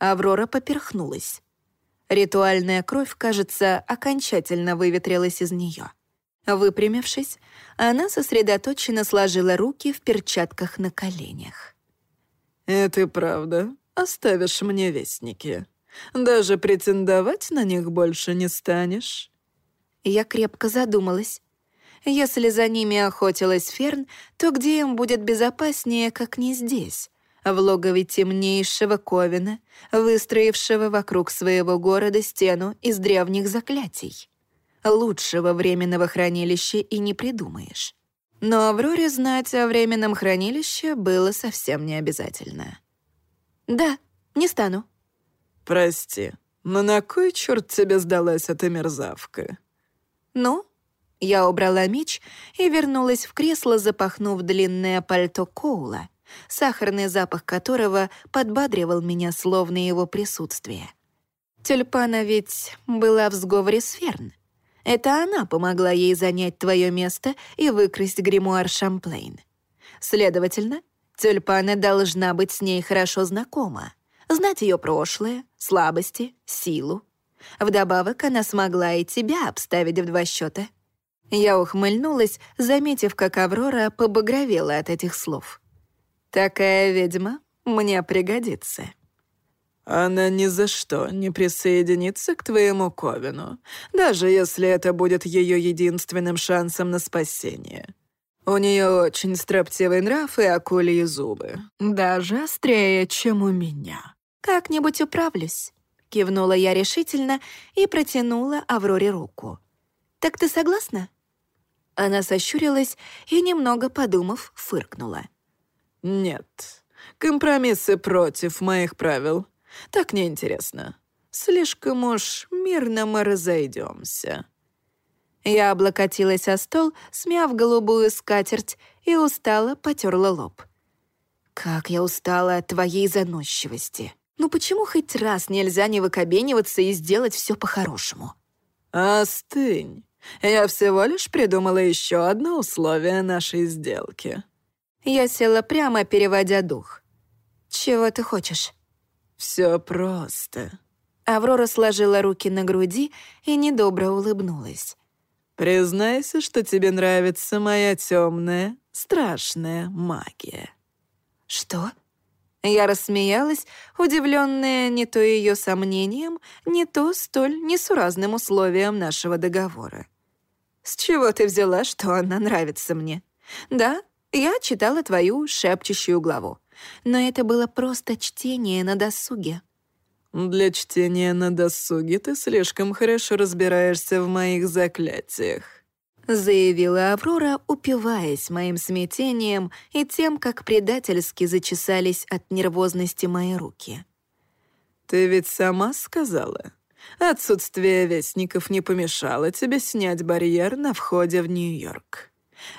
Аврора поперхнулась. Ритуальная кровь, кажется, окончательно выветрилась из нее. Выпрямившись, она сосредоточенно сложила руки в перчатках на коленях. «Это правда? Оставишь мне вестники. Даже претендовать на них больше не станешь?» Я крепко задумалась. Если за ними охотилась Ферн, то где им будет безопаснее, как не здесь? В логове темнейшего Ковина, выстроившего вокруг своего города стену из древних заклятий. Лучшего временного хранилища и не придумаешь. Но Авроре знать о временном хранилище было совсем не обязательно. «Да, не стану». «Прости, но на кой черт тебе сдалась эта мерзавка?» «Ну?» Я убрала меч и вернулась в кресло, запахнув длинное пальто Коула, сахарный запах которого подбадривал меня словно его присутствие. Тюльпана ведь была в сговоре с Ферн. Это она помогла ей занять твое место и выкрасть гримуар Шамплейн. Следовательно, Тюльпана должна быть с ней хорошо знакома, знать ее прошлое, слабости, силу. Вдобавок, она смогла и тебя обставить в два счета. Я ухмыльнулась, заметив, как Аврора побагровела от этих слов. Такая ведьма мне пригодится». «Она ни за что не присоединится к твоему Ковину, даже если это будет ее единственным шансом на спасение. У нее очень строптивый нрав и акульи зубы, даже острее, чем у меня». «Как-нибудь управлюсь», — кивнула я решительно и протянула Авроре руку. «Так ты согласна?» Она сощурилась и, немного подумав, фыркнула. «Нет, компромиссы против моих правил. Так неинтересно. Слишком уж мирно мы разойдемся». Я облокотилась о стол, смяв голубую скатерть, и устало потерла лоб. «Как я устала от твоей заносчивости. Ну почему хоть раз нельзя не выкобениваться и сделать все по-хорошему?» «Остынь. Я всего лишь придумала еще одно условие нашей сделки». Я села прямо, переводя дух. «Чего ты хочешь?» «Все просто». Аврора сложила руки на груди и недобро улыбнулась. «Признайся, что тебе нравится моя темная, страшная магия». «Что?» Я рассмеялась, удивленная не то ее сомнением, не то столь несуразным условием нашего договора. «С чего ты взяла, что она нравится мне? Да, я читала твою шепчущую главу, но это было просто чтение на досуге. Для чтения на досуге ты слишком хорошо разбираешься в моих заклятиях», заявила Аврора, упиваясь моим смятением и тем, как предательски зачесались от нервозности мои руки. «Ты ведь сама сказала, отсутствие вестников не помешало тебе снять барьер на входе в Нью-Йорк.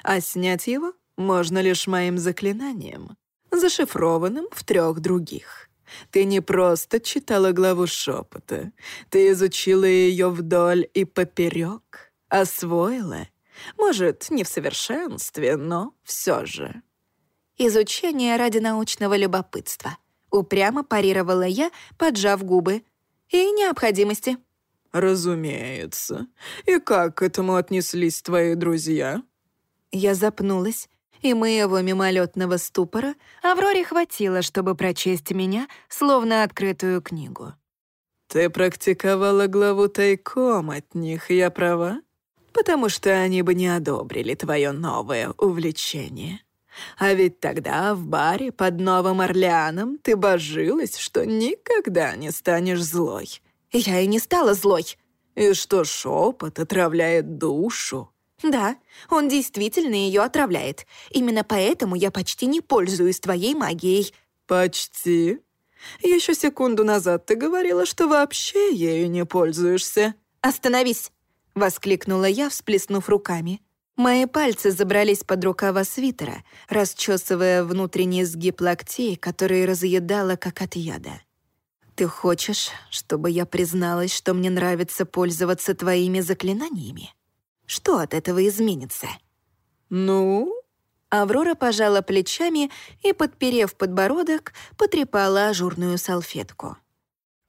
А снять его можно лишь моим заклинанием, зашифрованным в трех других». Ты не просто читала главу шепота, ты изучила ее вдоль и поперек, освоила. Может, не в совершенстве, но все же. Изучение ради научного любопытства. Упрямо парировала я, поджав губы. И необходимости. Разумеется. И как к этому отнеслись твои друзья? Я запнулась, и моего мимолетного ступора Авроре хватило, чтобы прочесть меня, словно открытую книгу. «Ты практиковала главу тайком от них, я права? Потому что они бы не одобрили твое новое увлечение. А ведь тогда в баре под Новым Орлеаном ты божилась, что никогда не станешь злой». «Я и не стала злой». «И что шепот отравляет душу, «Да, он действительно ее отравляет. Именно поэтому я почти не пользуюсь твоей магией». «Почти? Еще секунду назад ты говорила, что вообще ею не пользуешься». «Остановись!» — воскликнула я, всплеснув руками. Мои пальцы забрались под рукава свитера, расчесывая внутренний сгиб локтей, которые разъедала, как от яда. «Ты хочешь, чтобы я призналась, что мне нравится пользоваться твоими заклинаниями?» Что от этого изменится? Ну? Аврора пожала плечами и, подперев подбородок, потрепала ажурную салфетку.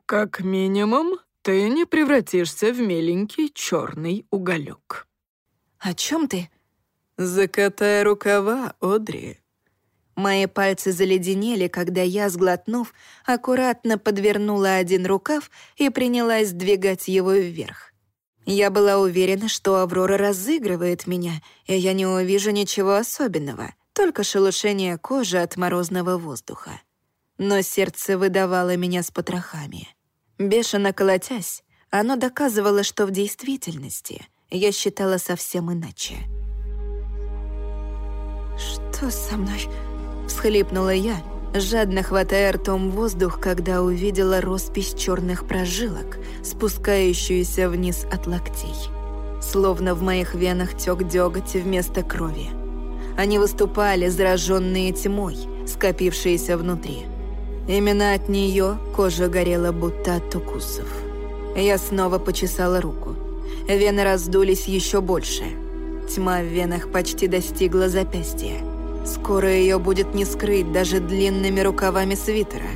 Как минимум, ты не превратишься в миленький черный уголек. О чем ты? Закатай рукава, Одри. Мои пальцы заледенели, когда я, сглотнув, аккуратно подвернула один рукав и принялась сдвигать его вверх. Я была уверена, что Аврора разыгрывает меня, и я не увижу ничего особенного, только шелушение кожи от морозного воздуха. Но сердце выдавало меня с потрохами. Бешено колотясь, оно доказывало, что в действительности я считала совсем иначе. «Что со мной?» — всхлипнула я, жадно хватая ртом воздух, когда увидела роспись черных прожилок, спускающуюся вниз от локтей. Словно в моих венах тек деготь вместо крови. Они выступали, зараженные тьмой, скопившиеся внутри. Именно от нее кожа горела, будто от укусов. Я снова почесала руку. Вены раздулись еще больше. Тьма в венах почти достигла запястья. Скоро ее будет не скрыть даже длинными рукавами свитера.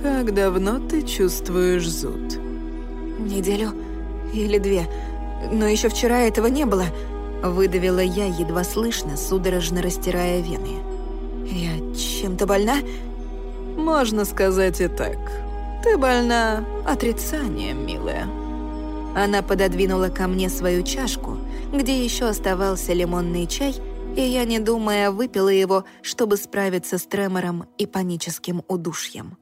Как давно ты чувствуешь зуд? Неделю или две. Но еще вчера этого не было. Выдавила я едва слышно, судорожно растирая вены. Я чем-то больна? Можно сказать и так. Ты больна отрицанием, милая. Она пододвинула ко мне свою чашку, где еще оставался лимонный чай, и я, не думая, выпила его, чтобы справиться с тремором и паническим удушьем.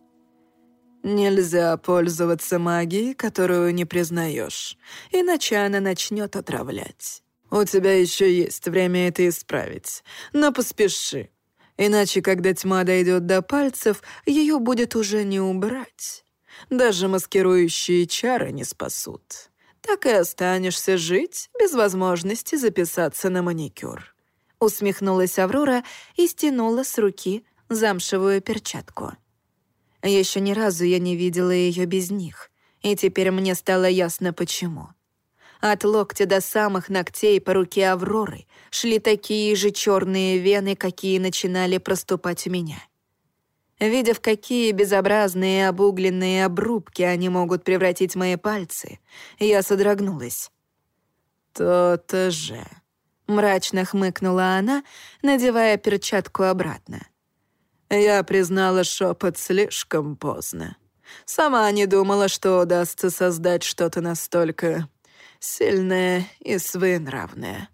«Нельзя пользоваться магией, которую не признаешь, иначе она начнет отравлять. У тебя еще есть время это исправить, но поспеши, иначе, когда тьма дойдет до пальцев, ее будет уже не убрать. Даже маскирующие чары не спасут. Так и останешься жить без возможности записаться на маникюр». Усмехнулась Аврора и стянула с руки замшевую перчатку. Еще ни разу я не видела ее без них, и теперь мне стало ясно, почему. От локтя до самых ногтей по руке Авроры шли такие же черные вены, какие начинали проступать у меня. Видя, в какие безобразные обугленные обрубки они могут превратить мои пальцы, я содрогнулась. «То-то же», Мрачно хмыкнула она, надевая перчатку обратно. Я признала шепот слишком поздно. Сама не думала, что удастся создать что-то настолько сильное и своенравное.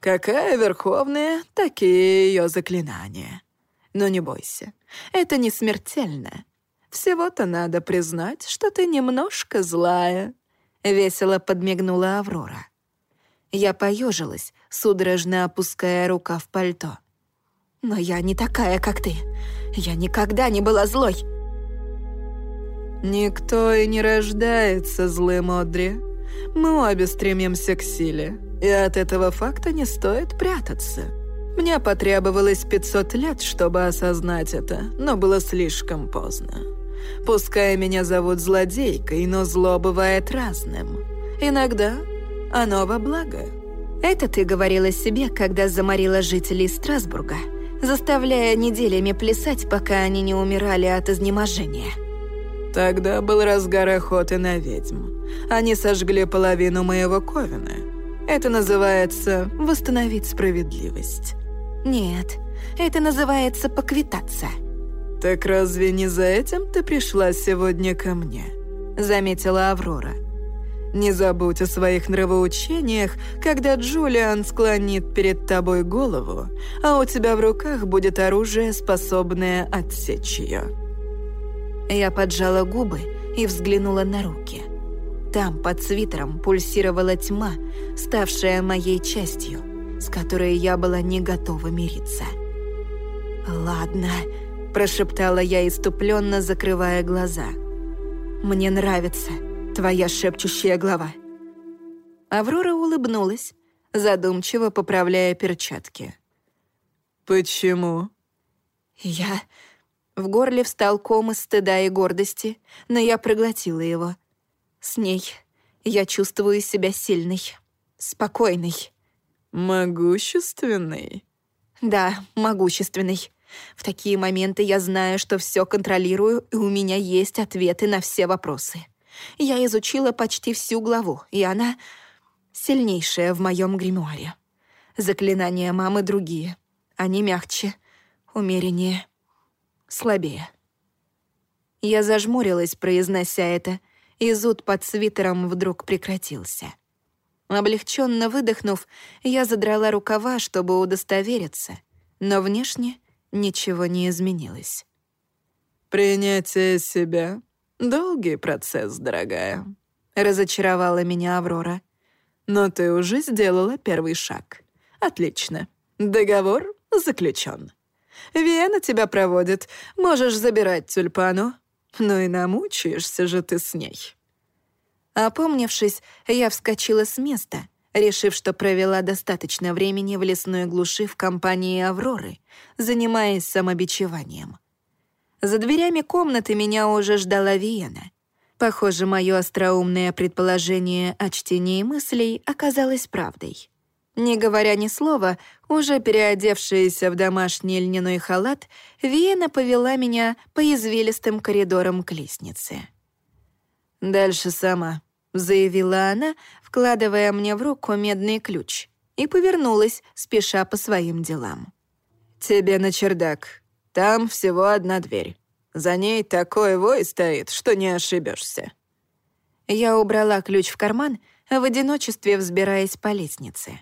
Какая верховная, такие ее заклинания. Но не бойся, это не смертельно. Всего-то надо признать, что ты немножко злая», — весело подмигнула Аврора. Я поежилась, судорожно опуская рука в пальто. «Но я не такая, как ты. Я никогда не была злой». «Никто и не рождается злым, Одри. Мы обе стремимся к силе, и от этого факта не стоит прятаться. Мне потребовалось 500 лет, чтобы осознать это, но было слишком поздно. Пускай меня зовут злодейкой, но зло бывает разным. Иногда оно во благо». Это ты говорила себе, когда заморила жителей Страсбурга, заставляя неделями плясать, пока они не умирали от изнеможения. Тогда был разгар охоты на ведьм. Они сожгли половину моего ковина. Это называется «восстановить справедливость». Нет, это называется поквитаться. «Так разве не за этим ты пришла сегодня ко мне?» Заметила Аврора. Не забудь о своих нравоучениях, когда Джулиан склонит перед тобой голову, а у тебя в руках будет оружие, способное отсечь ее. Я поджала губы и взглянула на руки. Там, под свитером, пульсировала тьма, ставшая моей частью, с которой я была не готова мириться. «Ладно», — прошептала я иступленно, закрывая глаза. «Мне нравится» твоя шепчущая глава». Аврора улыбнулась, задумчиво поправляя перчатки. «Почему?» «Я...» В горле встал ком из стыда и гордости, но я проглотила его. С ней я чувствую себя сильной, спокойной. «Могущественной?» «Да, могущественной. В такие моменты я знаю, что все контролирую, и у меня есть ответы на все вопросы». Я изучила почти всю главу, и она сильнейшая в моем гримуаре. Заклинания мамы другие. Они мягче, умереннее, слабее. Я зажмурилась, произнося это, и зуд под свитером вдруг прекратился. Облегченно выдохнув, я задрала рукава, чтобы удостовериться, но внешне ничего не изменилось. «Принятие себя «Долгий процесс, дорогая», — разочаровала меня Аврора. «Но ты уже сделала первый шаг. Отлично. Договор заключен. Вена тебя проводит. Можешь забирать тюльпану. Ну и намучаешься же ты с ней». Опомнившись, я вскочила с места, решив, что провела достаточно времени в лесной глуши в компании Авроры, занимаясь самобичеванием. За дверями комнаты меня уже ждала Виена. Похоже, мое остроумное предположение о чтении мыслей оказалось правдой. Не говоря ни слова, уже переодевшаяся в домашний льняной халат, Виена повела меня по извилистым коридорам к лестнице. «Дальше сама», — заявила она, вкладывая мне в руку медный ключ, и повернулась, спеша по своим делам. «Тебе на чердак. Там всего одна дверь. За ней такой вой стоит, что не ошибешься. Я убрала ключ в карман, в одиночестве взбираясь по лестнице.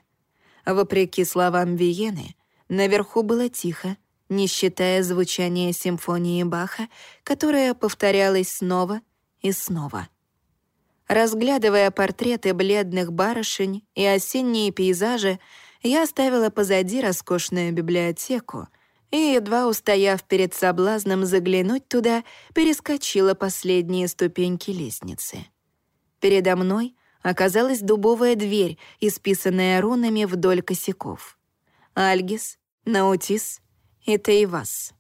Вопреки словам Виены, наверху было тихо, не считая звучания симфонии Баха, которая повторялась снова и снова. Разглядывая портреты бледных барышень и осенние пейзажи, я оставила позади роскошную библиотеку — и, едва устояв перед соблазном заглянуть туда, перескочила последние ступеньки лестницы. Передо мной оказалась дубовая дверь, исписанная рунами вдоль косяков. Альгис, Наутис и Тейвас.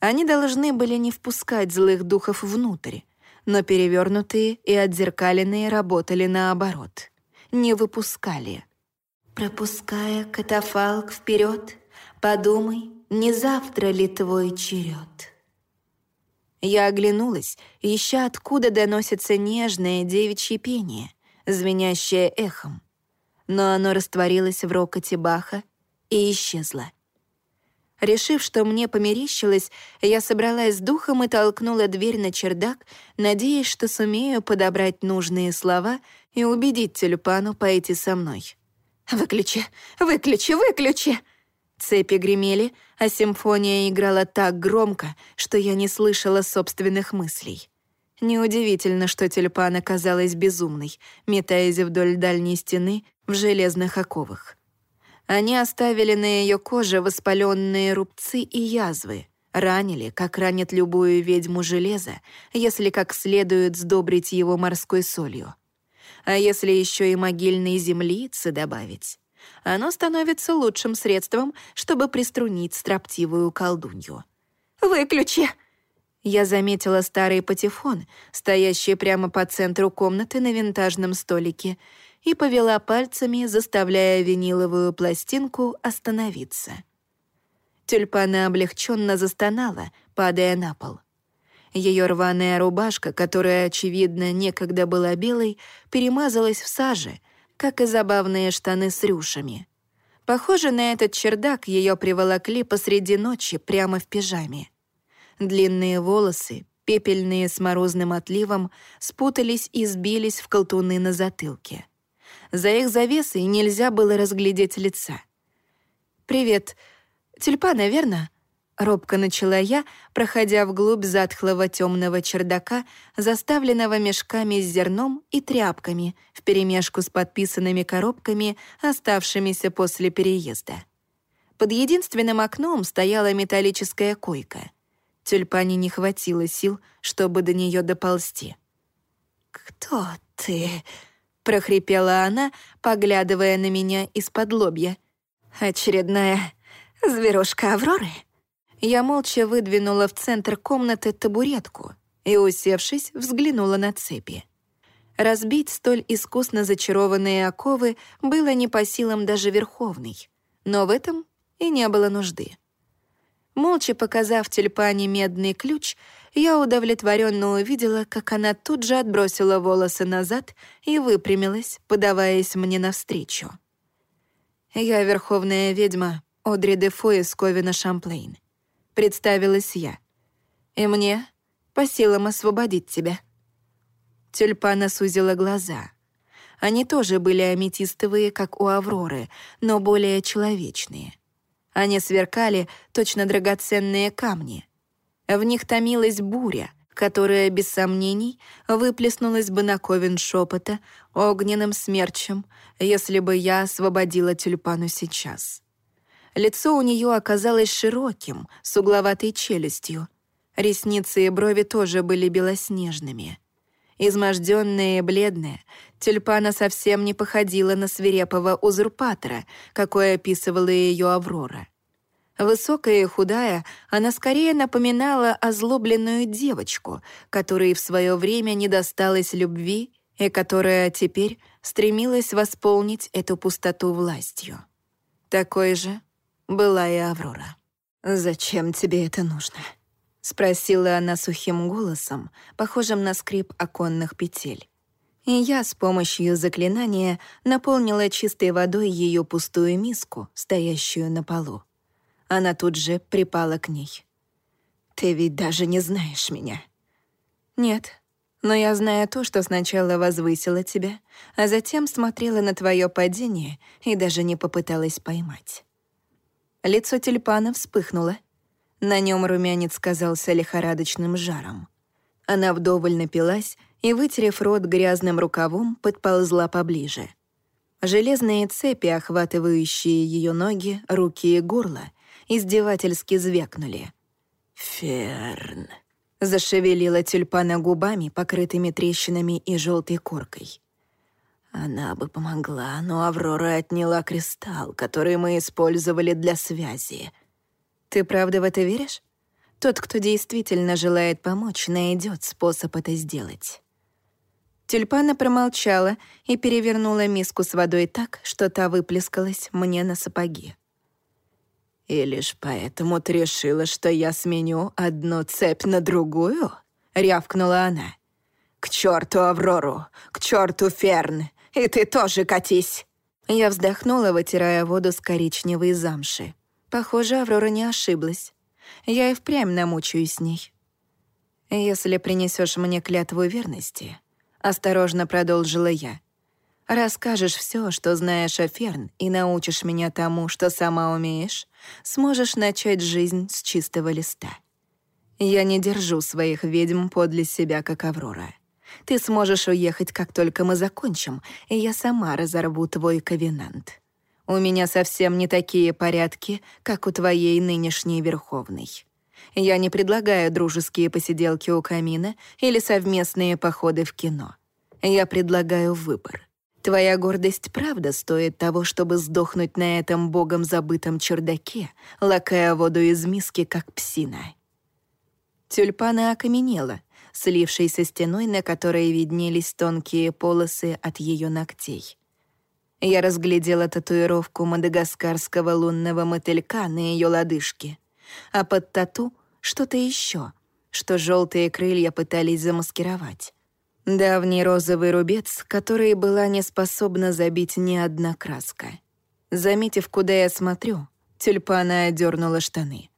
Они должны были не впускать злых духов внутрь, но перевернутые и отзеркаленные работали наоборот. Не выпускали. «Пропуская катафалк вперед, подумай, не завтра ли твой черед? Я оглянулась, ища откуда доносится нежное девичье пение, звенящее эхом. Но оно растворилось в рокоте Баха и исчезло. Решив, что мне померещилось, я собралась с духом и толкнула дверь на чердак, надеясь, что сумею подобрать нужные слова и убедить тюльпану пойти со мной. «Выключи! Выключи! Выключи!» Цепи гремели, а симфония играла так громко, что я не слышала собственных мыслей. Неудивительно, что тюльпан оказалась безумной, метаясь вдоль дальней стены в железных оковах. Они оставили на ее коже воспаленные рубцы и язвы, ранили, как ранит любую ведьму железа, если как следует сдобрить его морской солью. А если еще и могильные землицы добавить, оно становится лучшим средством, чтобы приструнить строптивую колдунью. «Выключи!» Я заметила старый патефон, стоящий прямо по центру комнаты на винтажном столике, и повела пальцами, заставляя виниловую пластинку остановиться. Тюльпана облегченно застонала, падая на пол. Ее рваная рубашка, которая, очевидно, некогда была белой, перемазалась в саже, как и забавные штаны с рюшами. Похоже, на этот чердак ее приволокли посреди ночи прямо в пижаме. Длинные волосы, пепельные с морозным отливом, спутались и сбились в колтуны на затылке. За их завесой нельзя было разглядеть лица. «Привет. Тюльпана, верно?» Робко начала я, проходя вглубь затхлого темного чердака, заставленного мешками с зерном и тряпками, вперемешку с подписанными коробками, оставшимися после переезда. Под единственным окном стояла металлическая койка. Тюльпане не хватило сил, чтобы до нее доползти. «Кто ты?» — прохрипела она, поглядывая на меня из-под лобья. «Очередная зверушка Авроры?» Я молча выдвинула в центр комнаты табуретку и, усевшись, взглянула на цепи. Разбить столь искусно зачарованные оковы было не по силам даже Верховной, но в этом и не было нужды. Молча показав тюльпане медный ключ, я удовлетворенно увидела, как она тут же отбросила волосы назад и выпрямилась, подаваясь мне навстречу. «Я верховная ведьма Одри Дефо из Ковина Шамплейн представилась я. «И мне по силам освободить тебя». Тюльпана сузила глаза. Они тоже были аметистовые, как у Авроры, но более человечные. Они сверкали, точно драгоценные камни. В них томилась буря, которая, без сомнений, выплеснулась бы на ковен шепота огненным смерчем, если бы я освободила тюльпану сейчас. Лицо у нее оказалось широким, с угловатой челюстью. Ресницы и брови тоже были белоснежными. Изможденная и бледная, тюльпана совсем не походила на свирепого узурпатора, какой описывала ее Аврора. Высокая и худая, она скорее напоминала озлобленную девочку, которой в свое время не досталось любви и которая теперь стремилась восполнить эту пустоту властью. Такой же была и Аврора. «Зачем тебе это нужно?» — спросила она сухим голосом, похожим на скрип оконных петель. И я с помощью заклинания наполнила чистой водой ее пустую миску, стоящую на полу. Она тут же припала к ней. «Ты ведь даже не знаешь меня». «Нет, но я знаю то, что сначала возвысила тебя, а затем смотрела на твое падение и даже не попыталась поймать». Лицо тюльпана вспыхнуло. На нем румянец казался лихорадочным жаром. Она вдоволь напилась и, вытерев рот грязным рукавом, подползла поближе. Железные цепи, охватывающие ее ноги, руки и горло, издевательски звякнули. «Ферн», — зашевелила тюльпана губами, покрытыми трещинами и желтой коркой. Она бы помогла, но Аврора отняла кристалл, который мы использовали для связи. Ты правда в это веришь? Тот, кто действительно желает помочь, найдет способ это сделать. Тюльпана промолчала и перевернула миску с водой так, что та выплескалась мне на сапоги. «И лишь поэтому ты решила, что я сменю одну цепь на другую?» — рявкнула она. «К черту Аврору! К черту Ферн! И ты тоже катись!» Я вздохнула, вытирая воду с коричневой замши. Похоже, Аврора не ошиблась. Я и впрямь намучаюсь с ней. «Если принесешь мне клятву верности», — осторожно продолжила я, Расскажешь все, что знаешь о Ферн, и научишь меня тому, что сама умеешь, сможешь начать жизнь с чистого листа. Я не держу своих ведьм подле себя, как Аврора. Ты сможешь уехать, как только мы закончим, и я сама разорву твой ковенант. У меня совсем не такие порядки, как у твоей нынешней Верховной. Я не предлагаю дружеские посиделки у камина или совместные походы в кино. Я предлагаю выбор. Твоя гордость правда стоит того, чтобы сдохнуть на этом богом забытом чердаке, лакая воду из миски, как псина. Тюльпана окаменела, слившись со стеной, на которой виднелись тонкие полосы от ее ногтей. Я разглядела татуировку мадагаскарского лунного мотылька на ее лодыжке, а под тату что-то еще, что желтые крылья пытались замаскировать. Давний розовый рубец, который была не способна забить ни одна краска. Заметив, куда я смотрю, тюльпана одернула штаны.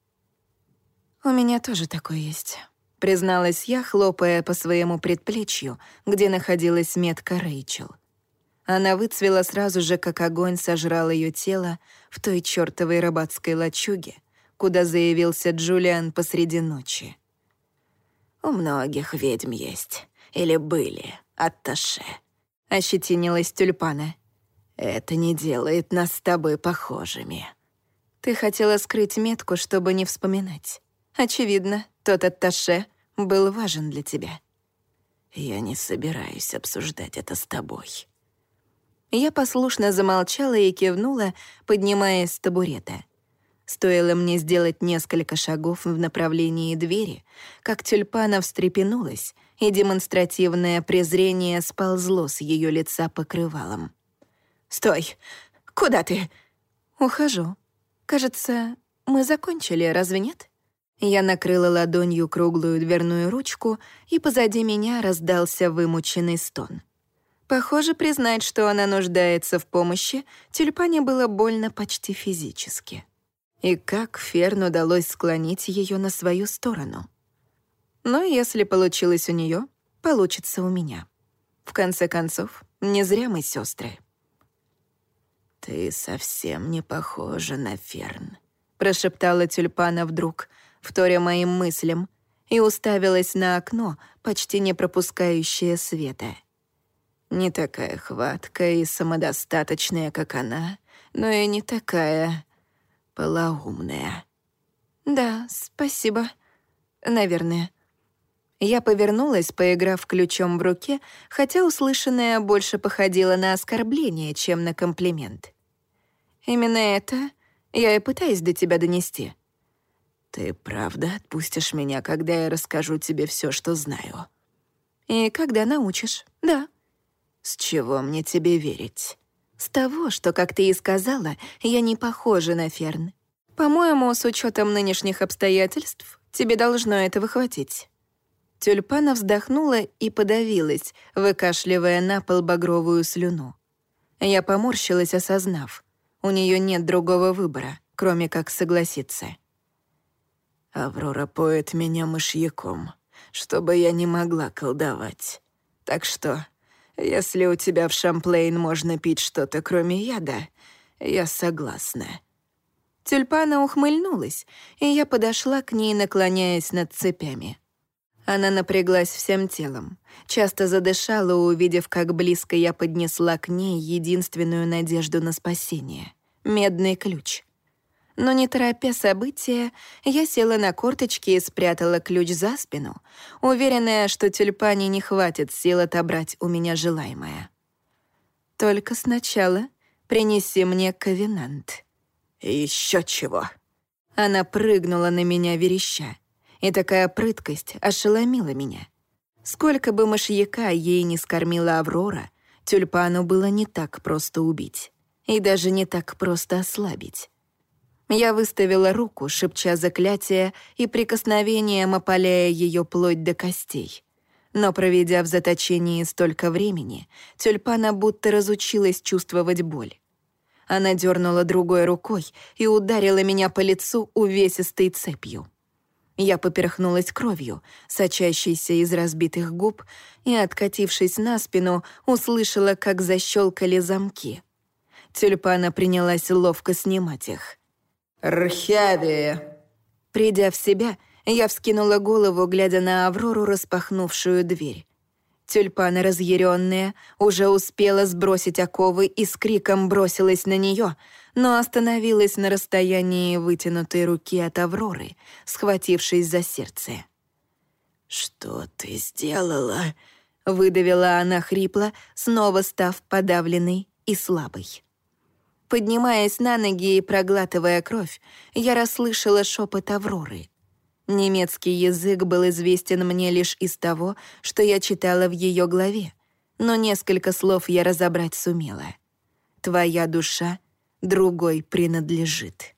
«У меня тоже такое есть», — призналась я, хлопая по своему предплечью, где находилась метка Рэйчел. Она выцвела сразу же, как огонь сожрал ее тело в той чертовой рыбацкой лачуге, куда заявился Джулиан посреди ночи. «У многих ведьм есть», или были атташе», — ощетинилась тюльпана. «Это не делает нас с тобой похожими». «Ты хотела скрыть метку, чтобы не вспоминать. Очевидно, тот атташе был важен для тебя». «Я не собираюсь обсуждать это с тобой». Я послушно замолчала и кивнула, поднимаясь с табурета. Стоило мне сделать несколько шагов в направлении двери, как тюльпана встрепенулась — и демонстративное презрение сползло с ее лица покрывалом. «Стой! Куда ты?» «Ухожу. Кажется, мы закончили, разве нет?» Я накрыла ладонью круглую дверную ручку, и позади меня раздался вымученный стон. Похоже, признать, что она нуждается в помощи, тюльпане было больно почти физически. И как Ферн удалось склонить ее на свою сторону? Но если получилось у нее, получится у меня. В конце концов, не зря мы сестры. «Ты совсем не похожа на Ферн», — прошептала тюльпана вдруг, вторя моим мыслям, и уставилась на окно, почти не пропускающее света. Не такая хваткая и самодостаточная, как она, но и не такая полоумная. «Да, спасибо. Наверное», я повернулась, поиграв ключом в руке, хотя услышанное больше походило на оскорбление, чем на комплимент. «Именно это я и пытаюсь до тебя донести». «Ты правда отпустишь меня, когда я расскажу тебе все, что знаю?» «И когда научишь, да». «С чего мне тебе верить?» «С того, что, как ты и сказала, я не похожа на Ферн. По-моему, с учетом нынешних обстоятельств, тебе должно этого хватить». Тюльпана вздохнула и подавилась, выкашливая на пол багровую слюну. Я поморщилась, осознав. У нее нет другого выбора, кроме как согласиться. «Аврора поет меня мышьяком, чтобы я не могла колдовать. Так что, если у тебя в Шамплейн можно пить что-то, кроме яда, я согласна». Тюльпана ухмыльнулась, и я подошла к ней, наклоняясь над цепями. Она напряглась всем телом, часто задышала, увидев, как близко я поднесла к ней единственную надежду на спасение — медный ключ. Но не торопя события, я села на корточки и спрятала ключ за спину, уверенная, что тюльпане не хватит сил отобрать у меня желаемое. «Только сначала принеси мне ковенант». «Еще чего!» Она прыгнула на меня вереща, и такая прыткость ошеломила меня. Сколько бы мышьяка ей не скормила Аврора, тюльпану было не так просто убить. И даже не так просто ослабить. Я выставила руку, шепча заклятие и прикосновением опаляя ее плоть до костей. Но проведя в заточении столько времени, тюльпана будто разучилась чувствовать боль. Она дернула другой рукой и ударила меня по лицу увесистой цепью. Я поперхнулась кровью, сочащейся из разбитых губ, и, откатившись на спину, услышала, как защелкали замки. Тюльпана принялась ловко снимать их. «Рхявия!» Придя в себя, я вскинула голову, глядя на Аврору, распахнувшую дверь. Тюльпана, разъяренная, уже успела сбросить оковы и с криком бросилась на нее, но остановилась на расстоянии вытянутой руки от Авроры, схватившись за сердце. «Что ты сделала?» — выдавила она хрипло, снова став подавленной и слабой. Поднимаясь на ноги и проглатывая кровь, я расслышала шепот Авроры. Немецкий язык был известен мне лишь из того, что я читала в ее главе, но несколько слов я разобрать сумела. «Твоя душа другой принадлежит».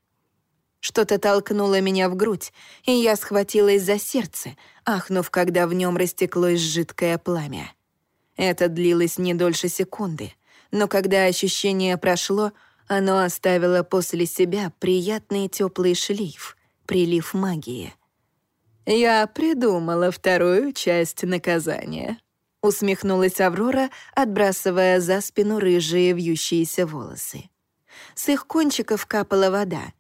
Что-то толкнуло меня в грудь, и я схватилась за сердце, ахнув, когда в нем растеклось жидкое пламя. Это длилось не дольше секунды, но когда ощущение прошло, оно оставило после себя приятный теплый шлейф, прилив магии. «Я придумала вторую часть наказания», — усмехнулась Аврора, отбрасывая за спину рыжие вьющиеся волосы. С их кончиков капала вода.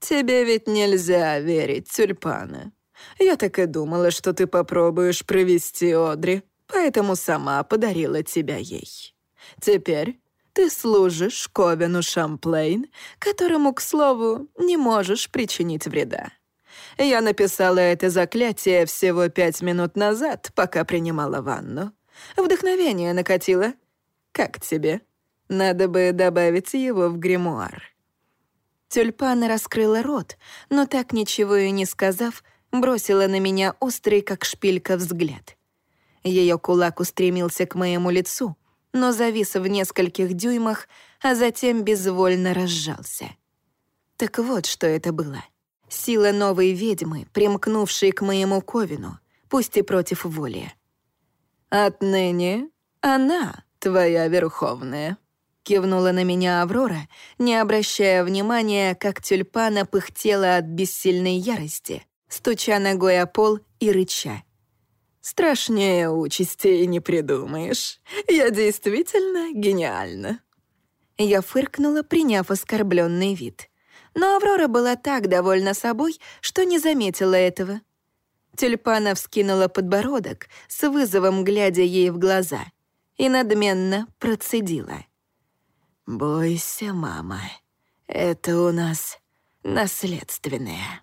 «Тебе ведь нельзя верить, тюльпана. Я так и думала, что ты попробуешь провести Одри, поэтому сама подарила тебя ей. Теперь ты служишь Ковину Шамплейн, которому, к слову, не можешь причинить вреда. Я написала это заклятие всего пять минут назад, пока принимала ванну. Вдохновение накатило. Как тебе? Надо бы добавить его в гримуар». Тюльпана раскрыла рот, но так ничего и не сказав, бросила на меня острый, как шпилька, взгляд. Ее кулак устремился к моему лицу, но завис в нескольких дюймах, а затем безвольно разжался. Так вот, что это было. Сила новой ведьмы, примкнувшей к моему ковину, пусть и против воли. «Отныне она твоя верховная», — кивнула на меня Аврора, не обращая внимания, как тюльпана пыхтела от бессильной ярости, стуча ногой о пол и рыча. Страшнее участи не придумаешь. Я действительно гениальна». Я фыркнула, приняв оскорбленный вид. Но Аврора была так довольна собой, что не заметила этого. Тюльпана вскинула подбородок, с вызовом глядя ей в глаза, и надменно процедила. «Бойся, мама, это у нас наследственное».